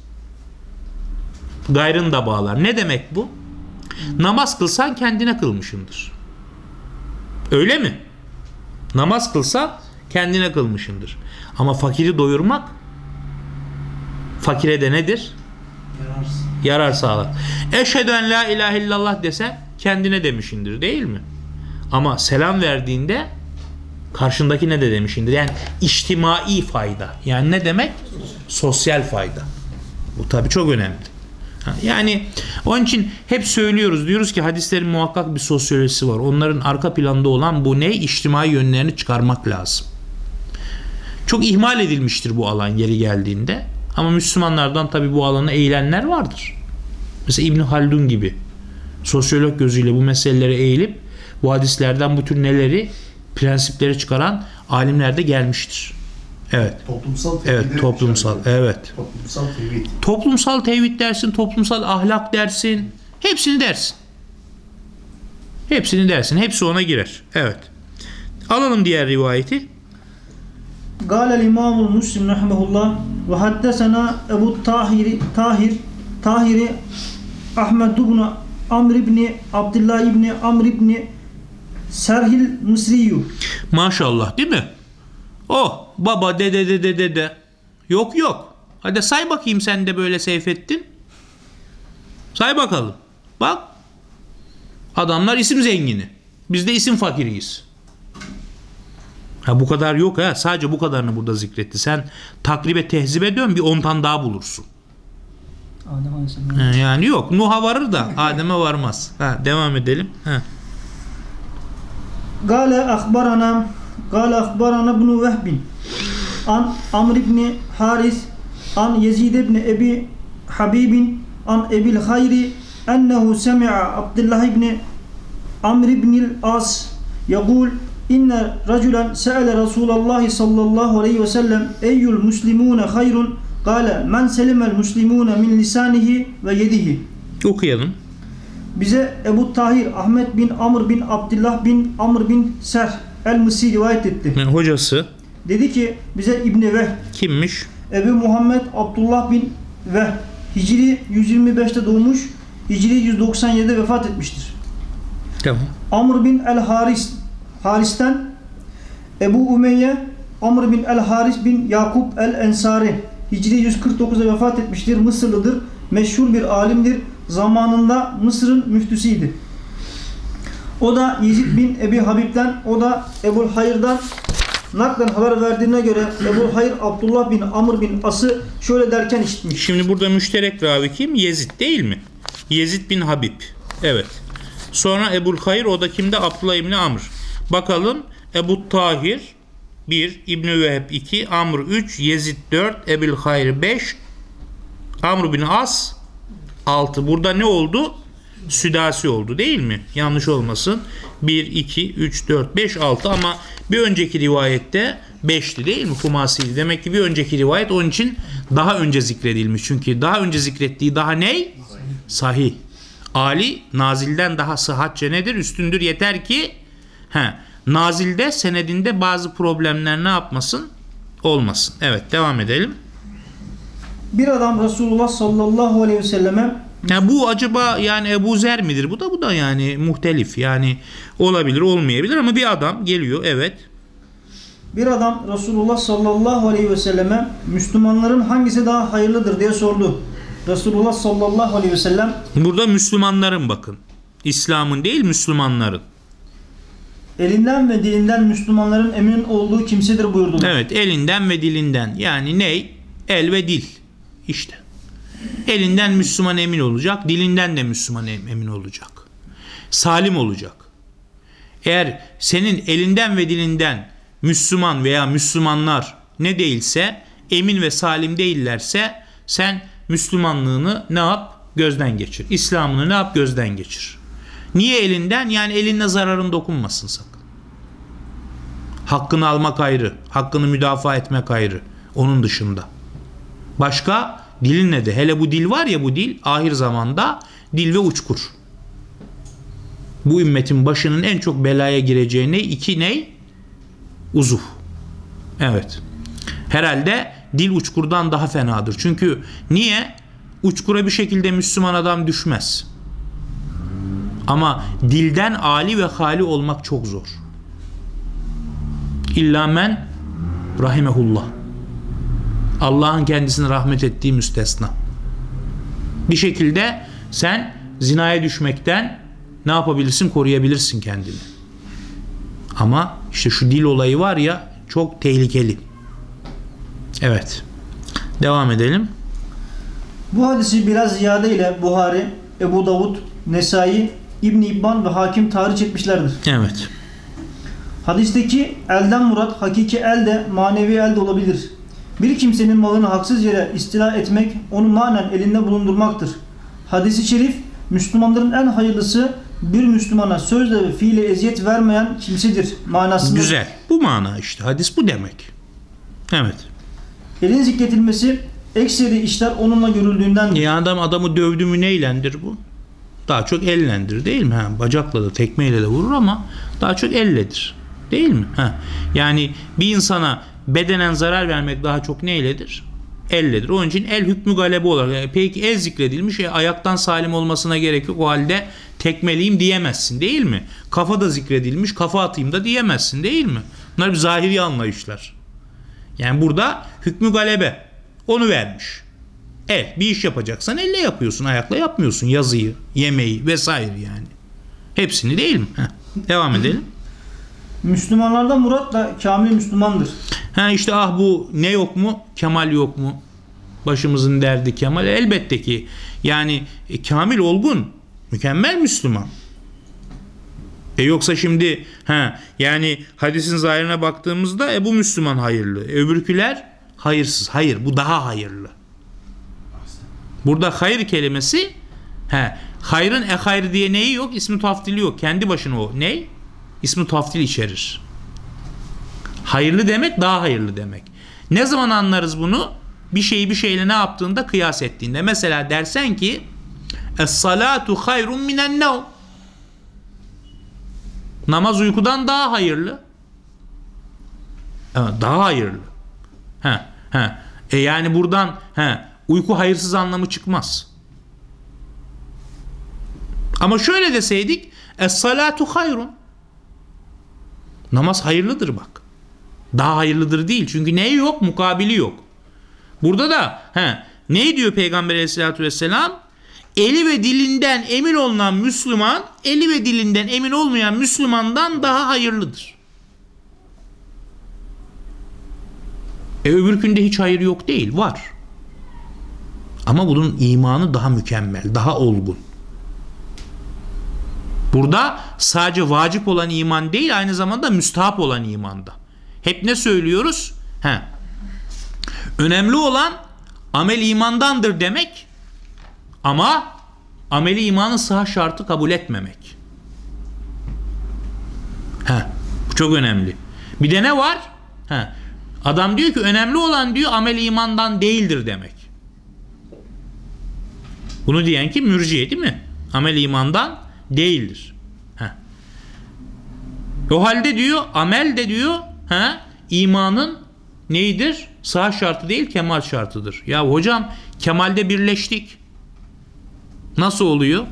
Gayrını da bağlar. Ne demek bu? Namaz kılsan kendine kılmışındır. Öyle mi? Namaz kılsa kendine kılmışındır. Ama fakiri doyurmak fakire de nedir? Yarar, Yarar sağlar. Eşhedü en la ilahe illallah dese kendine demişindir değil mi? Ama selam verdiğinde karşındaki ne de demişindir. Yani içtimai fayda. Yani ne demek? Sosyal fayda. Bu tabii çok önemli. Yani onun için hep söylüyoruz. Diyoruz ki hadislerin muhakkak bir sosyolojisi var. Onların arka planda olan bu ne? İçtimai yönlerini çıkarmak lazım. Çok ihmal edilmiştir bu alan yeri geldiğinde. Ama Müslümanlardan tabi bu alana eğilenler vardır. Mesela İbn Haldun gibi sosyolog gözüyle bu meselelere eğilip bu hadislerden bu tür neleri prensipleri çıkaran alimler de gelmiştir. Evet. Toplumsal tevhid. Evet, toplumsal. Evet. Toplumsal tevhid. Toplumsal tevhid dersin, toplumsal ahlak dersin. Hepsini dersin. Hepsini dersin. Hepsi ona girer. Evet. Alalım diğer rivayeti. Galel İmamul Müslim rahmetullah ve haddesena Ebu Tahir Tahir Tahiri Ahmed ibn Amr ibn Abdullah ibn Amr ibn Serhil Mısriyu. Maşallah değil mi? O. Oh baba dede dede dede. Yok yok. Hadi say bakayım sen de böyle Seyfettin. Say bakalım. Bak. Adamlar isim zengini. Biz de isim fakiriyiz. Ha bu kadar yok ha. Sadece bu kadarını burada zikretti. Sen takribe tehzibe dön bir 10 tane daha bulursun. Adem Yani yok. Nuh'a varır da Adem'e varmaz. Ha, devam edelim. Ha. Gale akbarana Kale akbarana bunu vehbin. An Amr ibni Haris an Yezid ibni Ebi Habibin an Ebil Hayri ennehu semi'a Abdullah ibni Amr ibnil As yagul inne raculen se'ele Resulallah sallallahu aleyhi ve sellem eyyul muslimune hayrun kale men selimel muslimune min lisanihi ve yedihi. Okuyalım. Bize Ebu Tahir, Ahmet bin Amr bin Abdullah bin Amr bin Serh el-Mısi rivayet etti. Ha, Hocası Dedi ki bize İbni Veh, kimmiş? Ebu Muhammed Abdullah bin Veh Hicri 125'te doğmuş, Hicri 197'de vefat etmiştir. Tamam. Amr bin el-Haris Haris'ten Ebu Umeyye Amr bin el-Haris bin Yakup el-Ensari Hicri 149'da vefat etmiştir. Mısırlıdır. Meşhur bir alimdir. Zamanında Mısır'ın müftüsüydü. O da Yezid bin Ebi Habib'den, o da Ebul Hayır'dan naklen haber verdiğine göre Ebul Hayır Abdullah bin Amr bin As'ı şöyle derken işitmiş. Şimdi burada müşterek ravi kim? Yezid değil mi? Yezid bin Habib. Evet. Sonra Ebul Hayr o da kimde? Abdullah İbni Amr. Bakalım Ebu Tahir 1, İbni Veheb 2, Amr 3, Yezid 4, Ebul Hayr 5, Amr bin As 6. Burada ne oldu? Südasi oldu değil mi? Yanlış olmasın. 1, 2, 3, 4, 5, 6 ama bir önceki rivayette 5'ti değil mi? Kumasiydi. Demek ki bir önceki rivayet onun için daha önce zikredilmiş. Çünkü daha önce zikrettiği daha ne? Sahih. Ali nazilden daha sıhhatçe nedir? Üstündür yeter ki he, nazilde senedinde bazı problemler ne yapmasın? Olmasın. Evet devam edelim. Bir adam Resulullah sallallahu aleyhi ve selleme Ya bu acaba yani Ebu Zer midir? Bu da bu da yani muhtelif. Yani olabilir olmayabilir ama bir adam geliyor evet. Bir adam Resulullah sallallahu aleyhi ve selleme Müslümanların hangisi daha hayırlıdır diye sordu. Resulullah sallallahu aleyhi ve sellem Burada Müslümanların bakın. İslam'ın değil Müslümanların. elinden ve dilinden Müslümanların emin olduğu kimsedir buyurdu. Evet elinden ve dilinden. Yani ney? El ve dil. İşte. Elinden Müslüman emin olacak. Dilinden de Müslüman em- emin olacak. Salim olacak. Eğer senin elinden ve dilinden Müslüman veya Müslümanlar ne değilse emin ve salim değillerse sen Müslümanlığını ne yap? Gözden geçir. İslam'ını ne yap? Gözden geçir. Niye elinden? Yani elinle zararın dokunmasın sakın. Hakkını almak ayrı. Hakkını müdafaa etmek ayrı. Onun dışında. Başka dilinle de. Hele bu dil var ya bu dil ahir zamanda dil ve uçkur. Bu ümmetin başının en çok belaya gireceği ne? İki ne? Uzuv. Evet. Herhalde dil uçkurdan daha fenadır. Çünkü niye? Uçkura bir şekilde Müslüman adam düşmez. Ama dilden ali ve hali olmak çok zor. İlla men rahimehullah. Allah'ın kendisine rahmet ettiği müstesna. Bir şekilde sen zinaya düşmekten ne yapabilirsin? Koruyabilirsin kendini. Ama işte şu dil olayı var ya çok tehlikeli. Evet. Devam edelim. Bu hadisi biraz ziyade ile Buhari, Ebu Davud, Nesai, İbn İbban ve Hakim tarih etmişlerdir. Evet. Hadisteki elden murat hakiki el de manevi el de olabilir. Bir kimsenin malını haksız yere istila etmek onu manen elinde bulundurmaktır. Hadis-i şerif Müslümanların en hayırlısı bir Müslümana sözle ve fiile eziyet vermeyen kimsedir manasında. Güzel. Bu mana işte. Hadis bu demek. Evet. Elin zikretilmesi ekseri işler onunla görüldüğünden Ya adam adamı dövdü mü neylendir bu? Daha çok ellendir değil mi? Ha, bacakla da tekmeyle de vurur ama daha çok elledir. Değil mi? Ha. Yani bir insana bedenen zarar vermek daha çok neyledir? Elledir. Onun için el hükmü galebe olarak. Yani peki el zikredilmiş. E, ayaktan salim olmasına gerek yok. O halde tekmeliyim diyemezsin değil mi? Kafa da zikredilmiş. Kafa atayım da diyemezsin değil mi? Bunlar bir zahiri anlayışlar. Yani burada hükmü galebe. Onu vermiş. El. Bir iş yapacaksan elle yapıyorsun. Ayakla yapmıyorsun. Yazıyı, yemeği vesaire yani. Hepsini değil mi? Heh. Devam edelim. Müslümanlardan murat da kamil Müslümandır. Ha işte ah bu ne yok mu? Kemal yok mu? Başımızın derdi Kemal. Elbette ki yani e, kamil olgun, mükemmel Müslüman. E yoksa şimdi ha yani hadisin zahirine baktığımızda e bu Müslüman hayırlı. E, öbürküler hayırsız. Hayır bu daha hayırlı. Burada hayır kelimesi he, hayrın e hayır diye neyi yok? İsmi taftili yok. Kendi başına o. Ne? İsmi taftil içerir. Hayırlı demek daha hayırlı demek. Ne zaman anlarız bunu? Bir şeyi bir şeyle ne yaptığında kıyas ettiğinde. Mesela dersen ki Es-salatu hayrun minen nevm. Namaz uykudan daha hayırlı. Daha hayırlı. He, he. E yani buradan he, uyku hayırsız anlamı çıkmaz. Ama şöyle deseydik Es-salatu hayrun. Namaz hayırlıdır bak. Daha hayırlıdır değil. Çünkü neyi yok? Mukabili yok. Burada da he, ne diyor Peygamber aleyhissalatü vesselam? Eli ve dilinden emin olunan Müslüman, eli ve dilinden emin olmayan Müslümandan daha hayırlıdır. E öbürkünde hiç hayır yok değil. Var. Ama bunun imanı daha mükemmel, daha olgun. Burada sadece vacip olan iman değil aynı zamanda müstahap olan imanda. Hep ne söylüyoruz? He. Önemli olan amel imandandır demek ama ameli imanın sıhhat şartı kabul etmemek. He. Bu çok önemli. Bir de ne var? He. Adam diyor ki önemli olan diyor amel imandan değildir demek. Bunu diyen ki mürciye değil mi? Amel imandan değildir. Heh. O halde diyor amel de diyor he, imanın neydir? Sağ şartı değil kemal şartıdır. Ya hocam kemalde birleştik. Nasıl oluyor?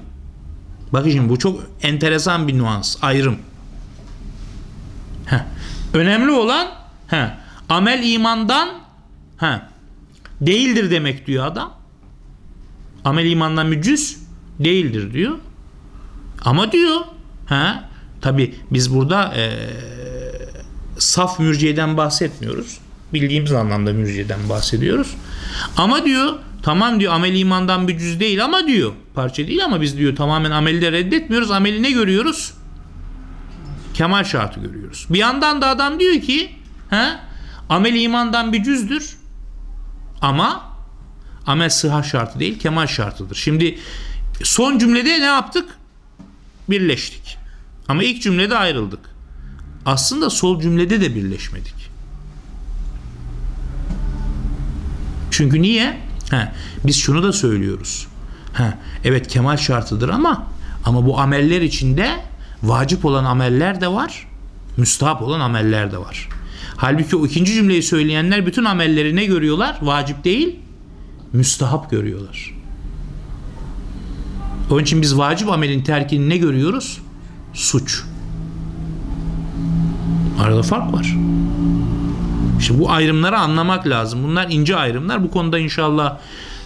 Bakın şimdi bu çok enteresan bir nuans, ayrım. Heh. Önemli olan heh, amel imandan heh, değildir demek diyor adam. Amel imandan bir cüz değildir diyor. Ama diyor ha tabi biz burada e, saf mürciyeden bahsetmiyoruz. Bildiğimiz anlamda mürciyeden bahsediyoruz. Ama diyor tamam diyor amel imandan bir cüz değil ama diyor parça değil ama biz diyor tamamen ameli de reddetmiyoruz. Ameli ne görüyoruz? Kemal şartı görüyoruz. Bir yandan da adam diyor ki ha, amel imandan bir cüzdür ama amel sıhhat şartı değil kemal şartıdır. Şimdi son cümlede ne yaptık? Birleştik. Ama ilk cümlede ayrıldık. Aslında sol cümlede de birleşmedik. Çünkü niye? He, biz şunu da söylüyoruz. He, evet kemal şartıdır ama ama bu ameller içinde vacip olan ameller de var, müstahap olan ameller de var. Halbuki o ikinci cümleyi söyleyenler bütün amelleri ne görüyorlar? Vacip değil, müstahap görüyorlar. Onun için biz vacip amelin terkini ne görüyoruz? Suç. Arada fark var. İşte bu ayrımları anlamak lazım. Bunlar ince ayrımlar. Bu konuda inşallah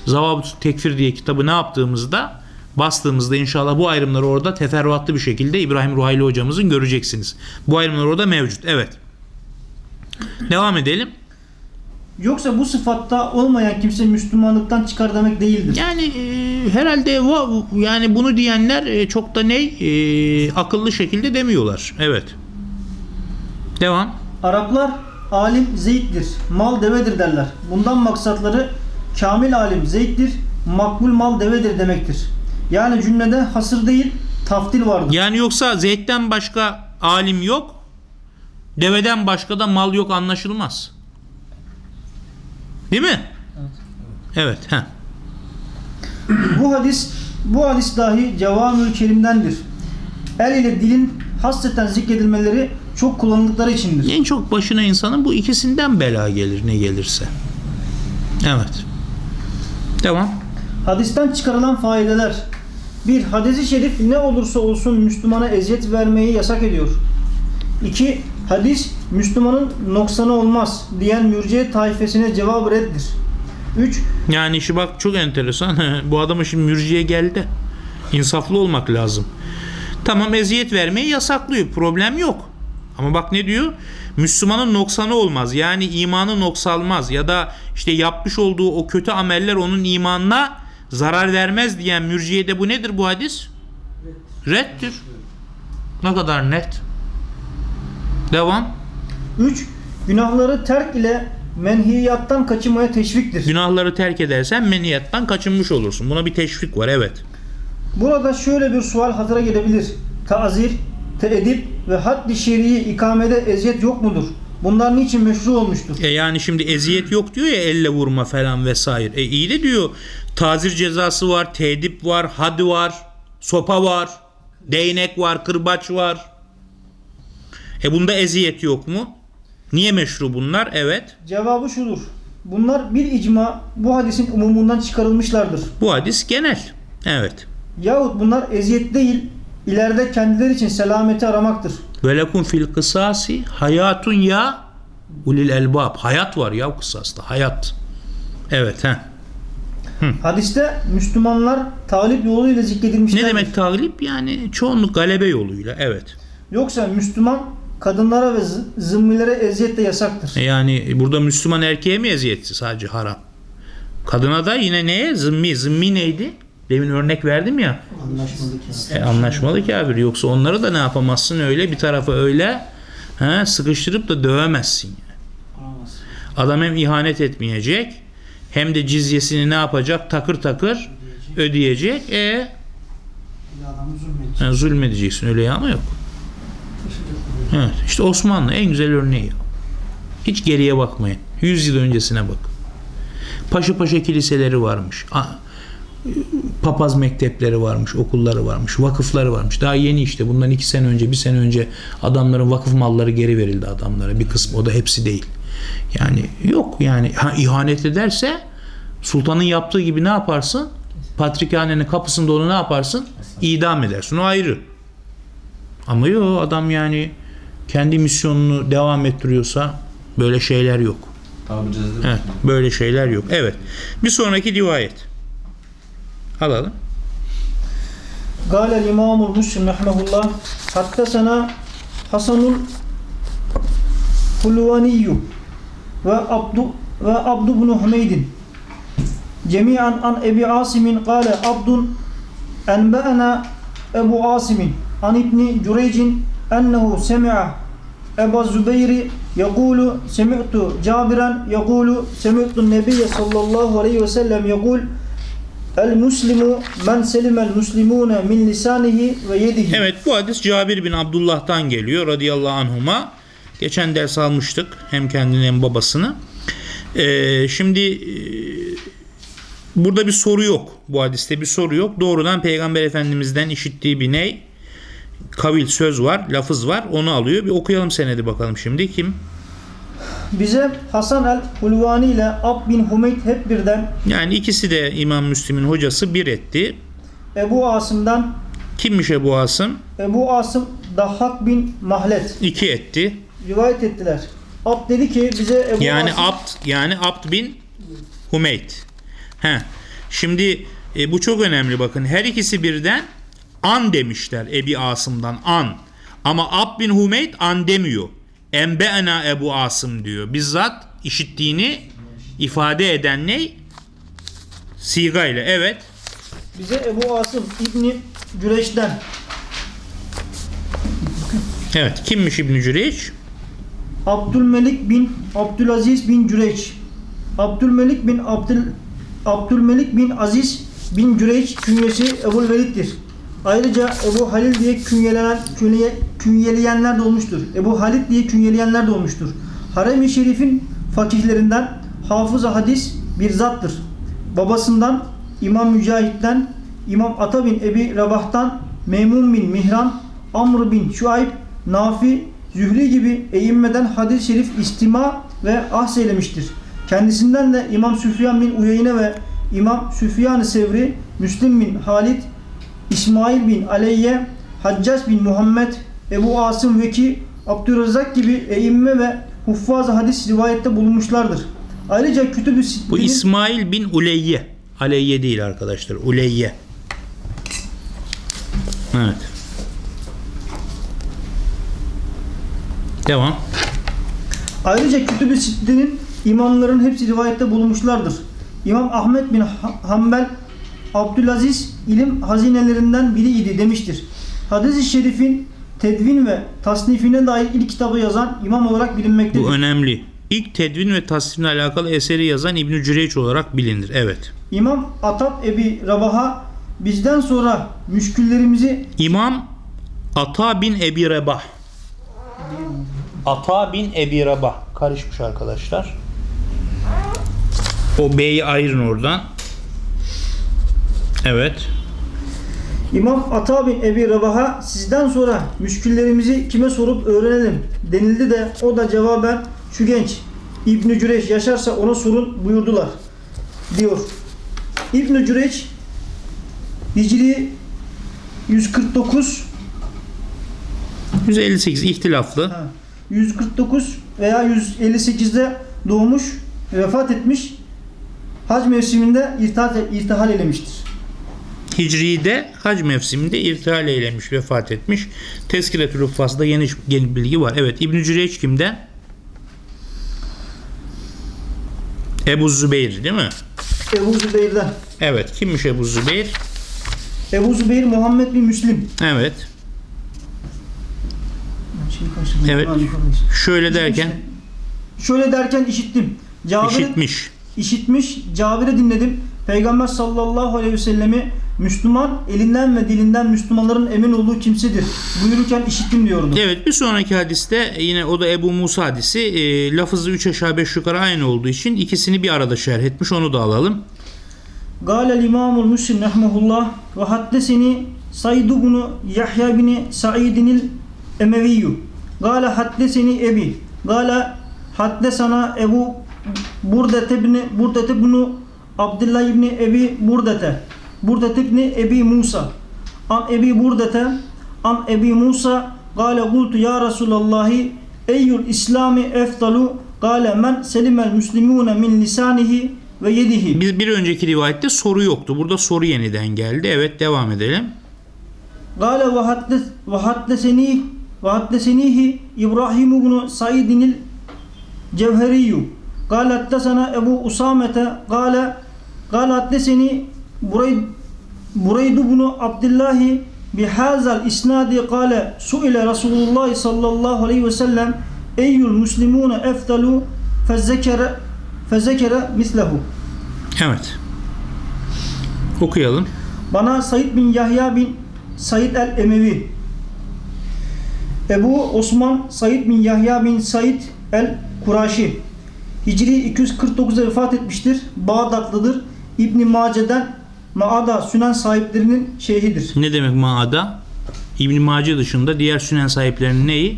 Zavab Tekfir diye kitabı ne yaptığımızda bastığımızda inşallah bu ayrımları orada teferruatlı bir şekilde İbrahim Ruhaylı hocamızın göreceksiniz. Bu ayrımlar orada mevcut. Evet. Devam edelim. Yoksa bu sıfatta olmayan kimse Müslümanlıktan çıkar demek değildir. Yani e, herhalde yani bunu diyenler e, çok da ne e, akıllı şekilde demiyorlar. Evet. Devam. Araplar alim zeyttir, mal devedir derler. Bundan maksatları kamil alim zeyttir, makbul mal devedir demektir. Yani cümlede hasır değil, taftil vardır. Yani yoksa zeytten başka alim yok, deveden başka da mal yok anlaşılmaz. Değil mi? Evet. evet bu hadis bu hadis dahi cevamül kelimdendir. El ile dilin hasreten zikredilmeleri çok kullanıldıkları içindir. En çok başına insanın bu ikisinden bela gelir ne gelirse. Evet. Devam. Hadisten çıkarılan faydeler. Bir Hadis-i şerif ne olursa olsun Müslümana eziyet vermeyi yasak ediyor. 2. Hadis Müslümanın noksanı olmaz diyen mürciye taifesine cevap reddir. 3. Yani işi bak çok enteresan. bu adamın şimdi mürciye geldi. İnsaflı olmak lazım. Tamam eziyet vermeyi yasaklıyor. Problem yok. Ama bak ne diyor? Müslümanın noksanı olmaz. Yani imanı noksalmaz. Ya da işte yapmış olduğu o kötü ameller onun imanına zarar vermez diyen mürciyede bu nedir bu hadis? Reddir. Ne kadar net. Devam. 3. Günahları terk ile menhiyattan kaçınmaya teşviktir. Günahları terk edersen meniyattan kaçınmış olursun. Buna bir teşvik var evet. Burada şöyle bir sual hatıra gelebilir. Tazir, teedip ve haddi şer'i ikamede eziyet yok mudur? Bunlar niçin meşru olmuştur? E yani şimdi eziyet yok diyor ya elle vurma falan vesaire. E iyi de diyor tazir cezası var, tedip var, had var, sopa var, değnek var, kırbaç var. E bunda eziyet yok mu? Niye meşru bunlar? Evet. Cevabı şudur. Bunlar bir icma bu hadisin umumundan çıkarılmışlardır. Bu hadis genel. Evet. Yahut bunlar eziyet değil, ileride kendileri için selameti aramaktır. Ve lekum fil kısasi hayatun ya ulil elbab. Hayat var ya kısasta. Hayat. Evet. He. Hadiste Müslümanlar talip yoluyla Ne zikredilmişlerdir. demek taglip? Yani çoğunluk galebe yoluyla. Evet. Yoksa Müslüman kadınlara ve zı- zımmilere eziyet de yasaktır. E Yani burada Müslüman erkeğe mi eziyetti sadece haram? Kadına da yine neye? Zımmi. Zımmi neydi? Demin örnek verdim ya. Anlaşmalı E, anlaşmalı kafir. Yoksa onları da ne yapamazsın öyle bir tarafa öyle he, sıkıştırıp da dövemezsin. Yani. Adam hem ihanet etmeyecek hem de cizyesini ne yapacak? Takır takır ödeyecek. E yani zulmedeceksin öyle ya ama yok. Evet, işte Osmanlı en güzel örneği. Hiç geriye bakmayın. 100 yıl öncesine bak. Paşa paşa kiliseleri varmış. Papaz mektepleri varmış, okulları varmış, vakıfları varmış. Daha yeni işte bundan iki sene önce, bir sene önce adamların vakıf malları geri verildi adamlara. Bir kısmı o da hepsi değil. Yani yok yani ha, ihanet ederse sultanın yaptığı gibi ne yaparsın? Patrikhanenin kapısında onu ne yaparsın? İdam edersin. O ayrı. Ama yok adam yani kendi misyonunu devam ettiriyorsa böyle şeyler yok. Taburcaz, evet, böyle şeyler yok. Evet. Bir sonraki rivayet. Alalım. Gâle imamul muslim rahmetullah hatta sana Hasanul Hulvaniyyu ve Abdu ve Abdu bin Hümeydin cemiyan an Ebi Asimin kâle Abdun enbe'ena Ebu Asimin an İbni Cüreycin ennehu semi'a Ebu Zübeyri yekulu semi'tu Cabiran yekulu semi'tu Nebiye sallallahu aleyhi ve sellem yekul El muslimu men selimel muslimune min lisanihi ve yedihi. Evet bu hadis Cabir bin Abdullah'tan geliyor radıyallahu anhuma. Geçen ders almıştık hem kendini hem babasını. Ee, şimdi e, burada bir soru yok bu hadiste bir soru yok. Doğrudan Peygamber Efendimiz'den işittiği bir ney? Kavil söz var, lafız var. Onu alıyor. Bir okuyalım senedi bakalım şimdi. Kim? Bize Hasan el-Hulvani ile Ab bin Humeyd hep birden Yani ikisi de İmam Müslim'in hocası bir etti. Ebu Asım'dan Kimmiş Ebu Asım? Ebu Asım Dahhak bin Mahlet İki etti. rivayet ettiler. Ab dedi ki bize Ebu Yani Asım Abd yani Abd bin Humeyd. He. Şimdi e, bu çok önemli bakın. Her ikisi birden an demişler Ebi Asım'dan an. Ama Abd bin Humeyd an demiyor. Enbe'ena Ebu Asım diyor. Bizzat işittiğini ifade eden ne? Siga ile. Evet. bize Ebu Asım İbni Güreş'ten Evet. Kimmiş İbn-i Cüreyç? Abdülmelik bin Abdülaziz bin Cüreç Abdülmelik bin Abdül Abdülmelik bin Aziz bin Cüreç künyesi Ebu'l Velid'dir. Ayrıca Ebu Halil diye künyelenen, künye, künyeleyenler de olmuştur. Ebu Halid diye künyeleyenler de olmuştur. Harem-i Şerif'in fakihlerinden hafız hadis bir zattır. Babasından İmam Mücahit'ten İmam Ata bin Ebi Rabah'tan Memun bin Mihran Amr bin Şuayb Nafi Zühri gibi eğimmeden hadis-i şerif istima ve ahseylemiştir. Kendisinden de İmam Süfyan bin Uyeyne ve İmam Süfyan-ı Sevri, Müslim bin Halid, İsmail bin Aleyye, Haccac bin Muhammed, Ebu Asım Veki, Abdurrezzak gibi eimme ve huffaz hadis rivayette bulunmuşlardır. Ayrıca Kütüb-ü Bu İsmail bin Uleyye. Aleyye değil arkadaşlar. Uleyye. Evet. Devam. Ayrıca Kütüb-ü Sitte'nin imamların hepsi rivayette bulunmuşlardır. İmam Ahmet bin Ha- Hanbel Abdülaziz ilim hazinelerinden biriydi demiştir. Hadis-i şerifin tedvin ve tasnifine dair ilk kitabı yazan imam olarak bilinmektedir. Bu önemli. İlk tedvin ve tasnifle alakalı eseri yazan İbn-i Cüreyç olarak bilinir. Evet. İmam Atab Ebi Rabaha bizden sonra müşküllerimizi İmam Ata bin Ebi Rebah. Ata bin Ebi Rebah. Karışmış arkadaşlar. O B'yi ayırın oradan. Evet. İmam Ata bin Ebi Rabaha sizden sonra müşküllerimizi kime sorup öğrenelim denildi de o da cevaben şu genç İbn-i Cüreş yaşarsa ona sorun buyurdular diyor. İbn-i Cüreş Hicri 149 158 ihtilaflı. ha, 149 veya 158'de doğmuş vefat etmiş hac mevsiminde irtihal, irtihal eylemiştir. Hicri'de hac mevsiminde irtihal eylemiş, vefat etmiş. Tezkiretül Uffas'da geniş, geniş bilgi var. Evet İbn-i Cüreyç kimde? Ebu Zübeyir değil mi? Ebu Zübeyir'den. Evet. Kimmiş Ebu Zübeyir? Ebu Zübeyir Muhammed bin Müslim. Evet. Evet. Şöyle derken Şöyle derken işittim. Cabir işitmiş. işitmiş, Cabir'i dinledim. Peygamber sallallahu aleyhi ve sellemi Müslüman elinden ve dilinden Müslümanların emin olduğu kimsedir. Buyururken işittim diyordu. Evet bir sonraki hadiste yine o da Ebu Musa hadisi e, lafızı 3 aşağı 5 yukarı aynı olduğu için ikisini bir arada şerh etmiş onu da alalım. Gâlel imamul Müslim rahmehullah ve haddeseni Said ibn Yahya bin Sa'idinil Emeviyyü. Gâle haddeseni Ebi. Gâle haddesana Ebu Burdet ibn Burdet ibn Abdullah ibn Ebi Burdete. Burada tebni Ebi Musa. An Ebi Burdete An Ebi Musa Gale gultu ya Resulallahi Eyyul İslami eftalu Gale men selimel müslimune min lisanihi ve yedihi. Bir, bir önceki rivayette soru yoktu. Burada soru yeniden geldi. Evet devam edelim. Gale ve haddeseni ve haddesenihi İbrahim ibn Saidinil Cevheriyyu. Gale haddesena Ebu Usamete Gale Gale haddeseni burayı buraydu bunu Abdullahi bihazal isnadi kale suile Resulullah sallallahu aleyhi ve sellem eyyul muslimune eftalu fezzekere fezzekere mislehu. Evet. Okuyalım. Bana Said bin Yahya bin Said el-Emevi Ebu Osman Said bin Yahya bin Said el-Kuraşi Hicri 249'da vefat etmiştir. Bağdatlıdır. İbn Mace'den Maada Sünen sahiplerinin şeyhidir. Ne demek maada? İbn Mace dışında diğer sünen sahiplerinin neyi?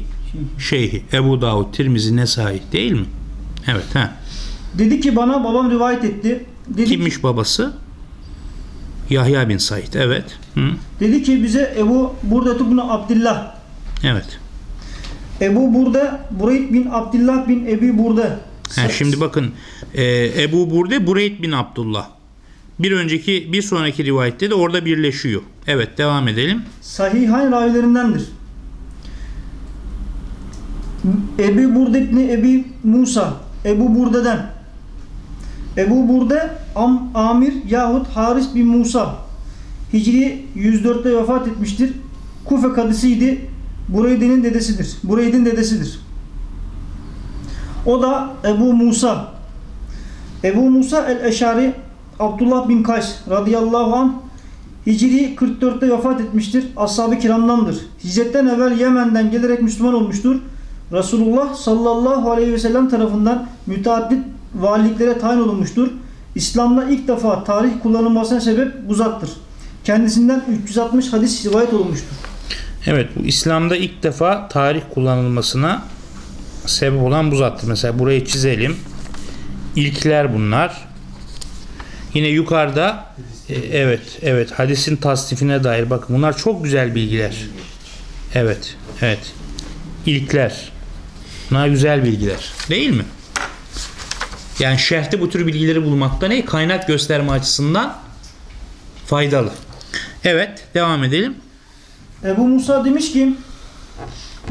Şeyhi. Ebu Davud, Tirmizi, Nesai değil mi? Evet. Ha. Dedi ki bana babam rivayet etti. Dedi, Kimmiş babası? Yahya bin Said. Evet. Hı. dedi ki bize Ebu Burda bin Abdullah Evet. Ebu Burda Bureyd bin Abdullah bin Ebi Burda Ha, şimdi bakın e, Ebu Burde Bureyd bin Abdullah. Bir önceki bir sonraki rivayette de orada birleşiyor. Evet devam edelim. Sahihayn ravilerindendir. Ebu Burde ibni Ebi Musa Ebu Burde'den Ebu Burde Am, Amir yahut Haris bin Musa Hicri 104'te vefat etmiştir. Kufe kadısıydı. Bureyde'nin dedesidir. Bureyd'in dedesidir. O da Ebu Musa. Ebu Musa el-Eşari Abdullah bin Kays radıyallahu anh Hicri 44'te vefat etmiştir. Ashab-ı kiramdandır. Hicretten evvel Yemen'den gelerek Müslüman olmuştur. Resulullah sallallahu aleyhi ve sellem tarafından müteaddit valiliklere tayin olunmuştur. İslam'da ilk defa tarih kullanılmasına sebep bu zattır. Kendisinden 360 hadis rivayet olunmuştur. Evet bu İslam'da ilk defa tarih kullanılmasına sebep olan bu zattır. Mesela burayı çizelim. İlkler bunlar. Yine yukarıda e, evet evet hadisin tasnifine dair bakın bunlar çok güzel bilgiler. Evet evet. İlkler. Bunlar güzel bilgiler. Değil mi? Yani şerhte bu tür bilgileri bulmakta ne? Kaynak gösterme açısından faydalı. Evet devam edelim. Ebu Musa demiş ki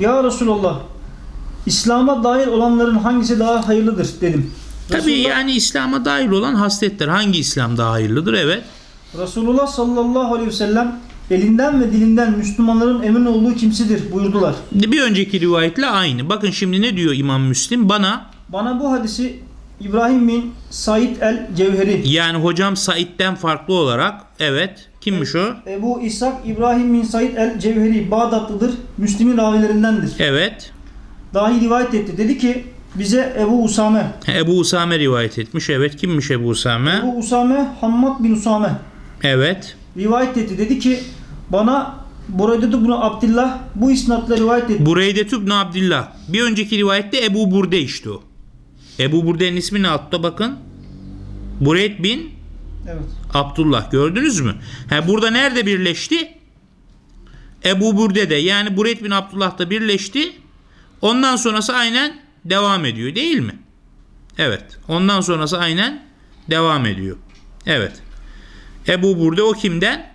Ya Resulallah İslam'a dair olanların hangisi daha hayırlıdır dedim. Tabii Resulullah, yani İslam'a dahil olan hasletler hangi İslam daha hayırlıdır? Evet. Resulullah sallallahu aleyhi ve sellem elinden ve dilinden Müslümanların emin olduğu kimsedir buyurdular. Bir önceki rivayetle aynı. Bakın şimdi ne diyor İmam Müslim? Bana Bana bu hadisi İbrahim bin Said el Cevheri yani hocam Said'den farklı olarak evet kimmiş o? Ebu İshak İbrahim bin Said el Cevheri Bağdatlıdır. Müslim'in ravilerindendir. Evet. Dahi rivayet etti. Dedi ki bize Ebu Usame. Ebu Usame rivayet etmiş. Evet kimmiş Ebu Usame? Ebu Usame Hammad bin Usame Evet. rivayet etti. Dedi ki bana Burayda bunu Abdullah bu isnatla rivayet etti. Bureyde ibn Abdillah. Bir önceki rivayette Ebu Burde işte o. Ebu Burde'nin ismi ne altta bakın. Bureyd bin Evet. Abdullah gördünüz mü? Ha, burada nerede birleşti? Ebu Burde'de yani Bureyd bin Abdullah da birleşti. Ondan sonrası aynen devam ediyor değil mi? Evet. Ondan sonrası aynen devam ediyor. Evet. Ebu Burde o kimden?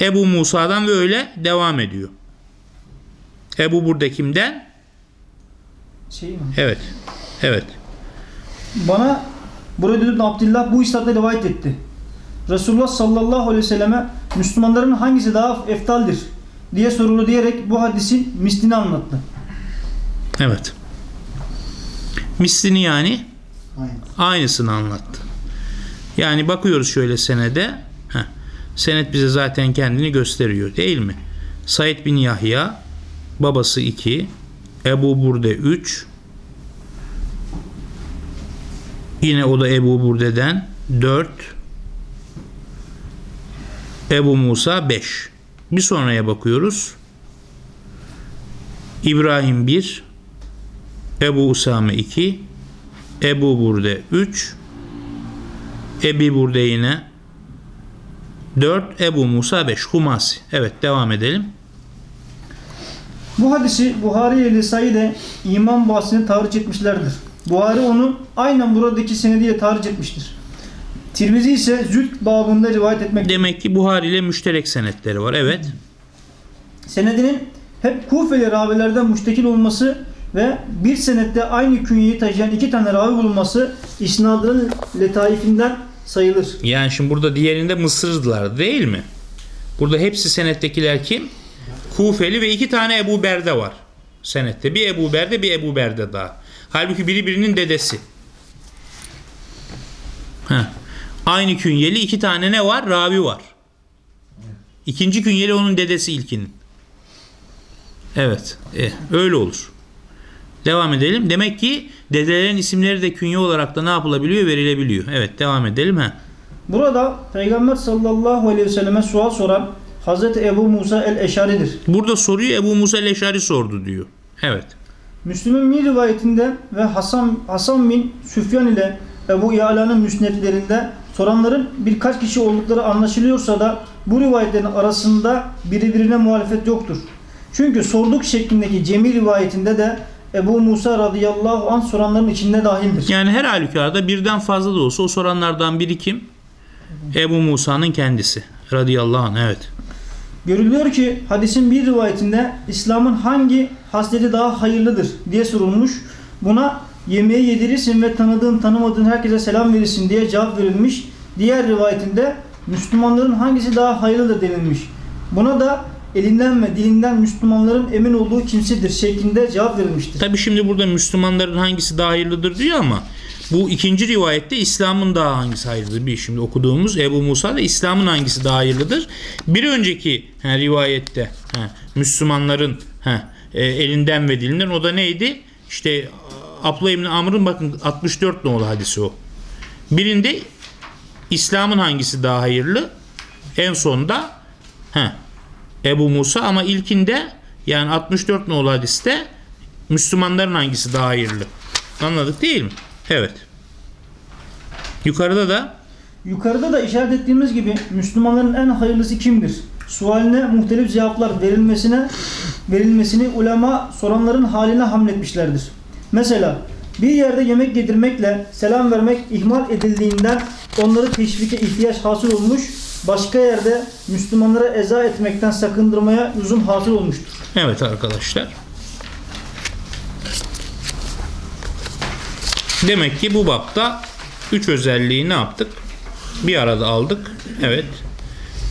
Ebu Musa'dan ve öyle devam ediyor. Ebu Burde kimden? Şey mi? Evet. Evet. Bana Burayda ibn Abdullah bu isnatla rivayet etti. Resulullah sallallahu aleyhi ve selleme Müslümanların hangisi daha eftaldir diye sorulu diyerek bu hadisin mislini anlattı. Evet. Mislini yani aynısını anlattı. Yani bakıyoruz şöyle senede. Heh, senet bize zaten kendini gösteriyor değil mi? Said bin Yahya babası 2 Ebu Burde 3 yine o da Ebu Burde'den 4 Ebu Musa 5 bir sonraya bakıyoruz İbrahim 1 Ebu Usame 2 Ebu Burde 3 Ebi Burde yine 4 Ebu Musa 5 Humasi. Evet devam edelim. Bu hadisi Buhari ile Nisai de iman bahsini tarih etmişlerdir. Buhari onu aynen buradaki senediyle tarih etmiştir. Tirmizi ise Zülk babında rivayet etmektedir. Demek ki Buhari ile müşterek senetleri var. Evet. Senedinin hep Kufeli ravilerden müştekil olması ve bir senette aynı künyeyi taşıyan iki tane ravi bulunması isnadının letaifinden sayılır. Yani şimdi burada diğerinde Mısırlılar değil mi? Burada hepsi senettekiler kim? Kufeli ve iki tane Ebu Berde var. Senette. Bir Ebu Berde bir Ebu Berde daha. Halbuki biri birinin dedesi. Heh. Aynı künyeli iki tane ne var? Ravi var. İkinci künyeli onun dedesi ilkinin. Evet. E, öyle olur. Devam edelim. Demek ki dedelerin isimleri de künye olarak da ne yapılabiliyor? Verilebiliyor. Evet devam edelim. Ha. Burada Peygamber sallallahu aleyhi ve selleme sual soran Hazreti Ebu Musa el-Eşari'dir. Burada soruyu Ebu Musa el-Eşari sordu diyor. Evet. Müslüm'ün bir rivayetinde ve Hasan, Hasan bin Süfyan ile Ebu Yala'nın müsnetlerinde soranların birkaç kişi oldukları anlaşılıyorsa da bu rivayetlerin arasında birbirine muhalefet yoktur. Çünkü sorduk şeklindeki cemi rivayetinde de Ebu Musa radıyallahu anh soranların içinde dahildir. Yani her halükarda birden fazla da olsa o soranlardan biri kim? Ebu Musa'nın kendisi. Radıyallahu anh. Evet. Görülüyor ki hadisin bir rivayetinde İslam'ın hangi hasleti daha hayırlıdır diye sorulmuş. Buna yemeği yedirirsin ve tanıdığın tanımadığın herkese selam verirsin diye cevap verilmiş. Diğer rivayetinde Müslümanların hangisi daha hayırlıdır denilmiş. Buna da elinden ve dilinden Müslümanların emin olduğu kimsedir şeklinde cevap verilmiştir. Tabi şimdi burada Müslümanların hangisi daha hayırlıdır diyor ama bu ikinci rivayette İslam'ın daha hangisi hayırlıdır? Bir şimdi okuduğumuz Ebu Musa da İslam'ın hangisi daha hayırlıdır? Bir önceki he, rivayette he, Müslümanların he, e, elinden ve dilinden o da neydi? İşte Abdullah İbni Amr'ın bakın 64 nolu hadisi o. Birinde İslam'ın hangisi daha hayırlı? En sonda he, Ebu Musa ama ilkinde yani 64 nolu hadiste Müslümanların hangisi daha hayırlı? Anladık değil mi? Evet. Yukarıda da Yukarıda da işaret ettiğimiz gibi Müslümanların en hayırlısı kimdir? Sualine muhtelif cevaplar verilmesine verilmesini ulema soranların haline hamletmişlerdir. Mesela bir yerde yemek yedirmekle selam vermek ihmal edildiğinden onları teşvike ihtiyaç hasıl olmuş, başka yerde Müslümanlara eza etmekten sakındırmaya lüzum hasıl olmuştur. Evet arkadaşlar. Demek ki bu bapta üç özelliği ne yaptık? Bir arada aldık. Evet.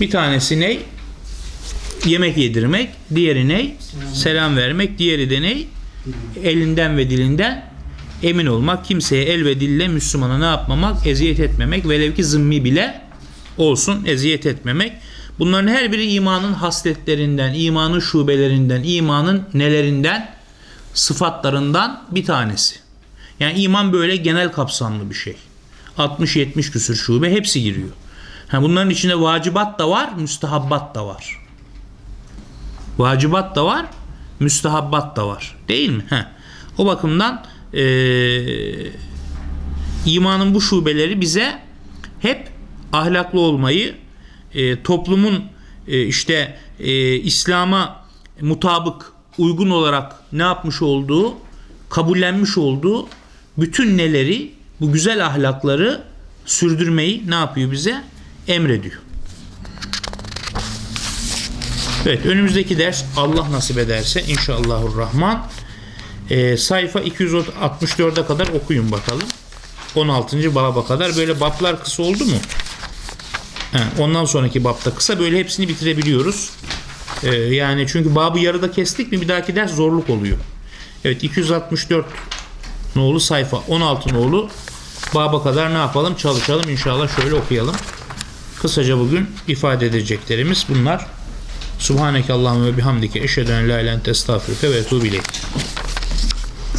Bir tanesi ne? Yemek yedirmek. Diğeri ne? Selam vermek. Diğeri de ne? Elinden ve dilinden emin olmak. Kimseye el ve dille Müslümana ne yapmamak? Eziyet etmemek. Velev ki zımmi bile olsun eziyet etmemek. Bunların her biri imanın hasletlerinden, imanın şubelerinden, imanın nelerinden, sıfatlarından bir tanesi. Yani iman böyle genel kapsamlı bir şey. 60-70 küsür şube hepsi giriyor. Ha bunların içinde vacibat da var, müstehabbat da var. Vacibat da var, müstehabbat da var. Değil mi? Ha. O bakımdan ee, imanın bu şubeleri bize hep ahlaklı olmayı, e, toplumun e, işte e, İslam'a mutabık, uygun olarak ne yapmış olduğu, kabullenmiş olduğu bütün neleri, bu güzel ahlakları sürdürmeyi ne yapıyor bize? Emrediyor. Evet önümüzdeki ders Allah nasip ederse inşallahurrahman e, sayfa 264'e kadar okuyun bakalım. 16. baba kadar böyle bablar kısa oldu mu? Ondan sonraki babda kısa böyle hepsini bitirebiliyoruz. Ee, yani çünkü babı yarıda kestik mi bir dahaki ders zorluk oluyor. Evet 264 nolu sayfa 16 nolu baba kadar ne yapalım çalışalım inşallah şöyle okuyalım. Kısaca bugün ifade edeceklerimiz bunlar. Subhaneke Allahümme ve bihamdike eşheden la ilahe ente estağfurüke ve etubu ileyk.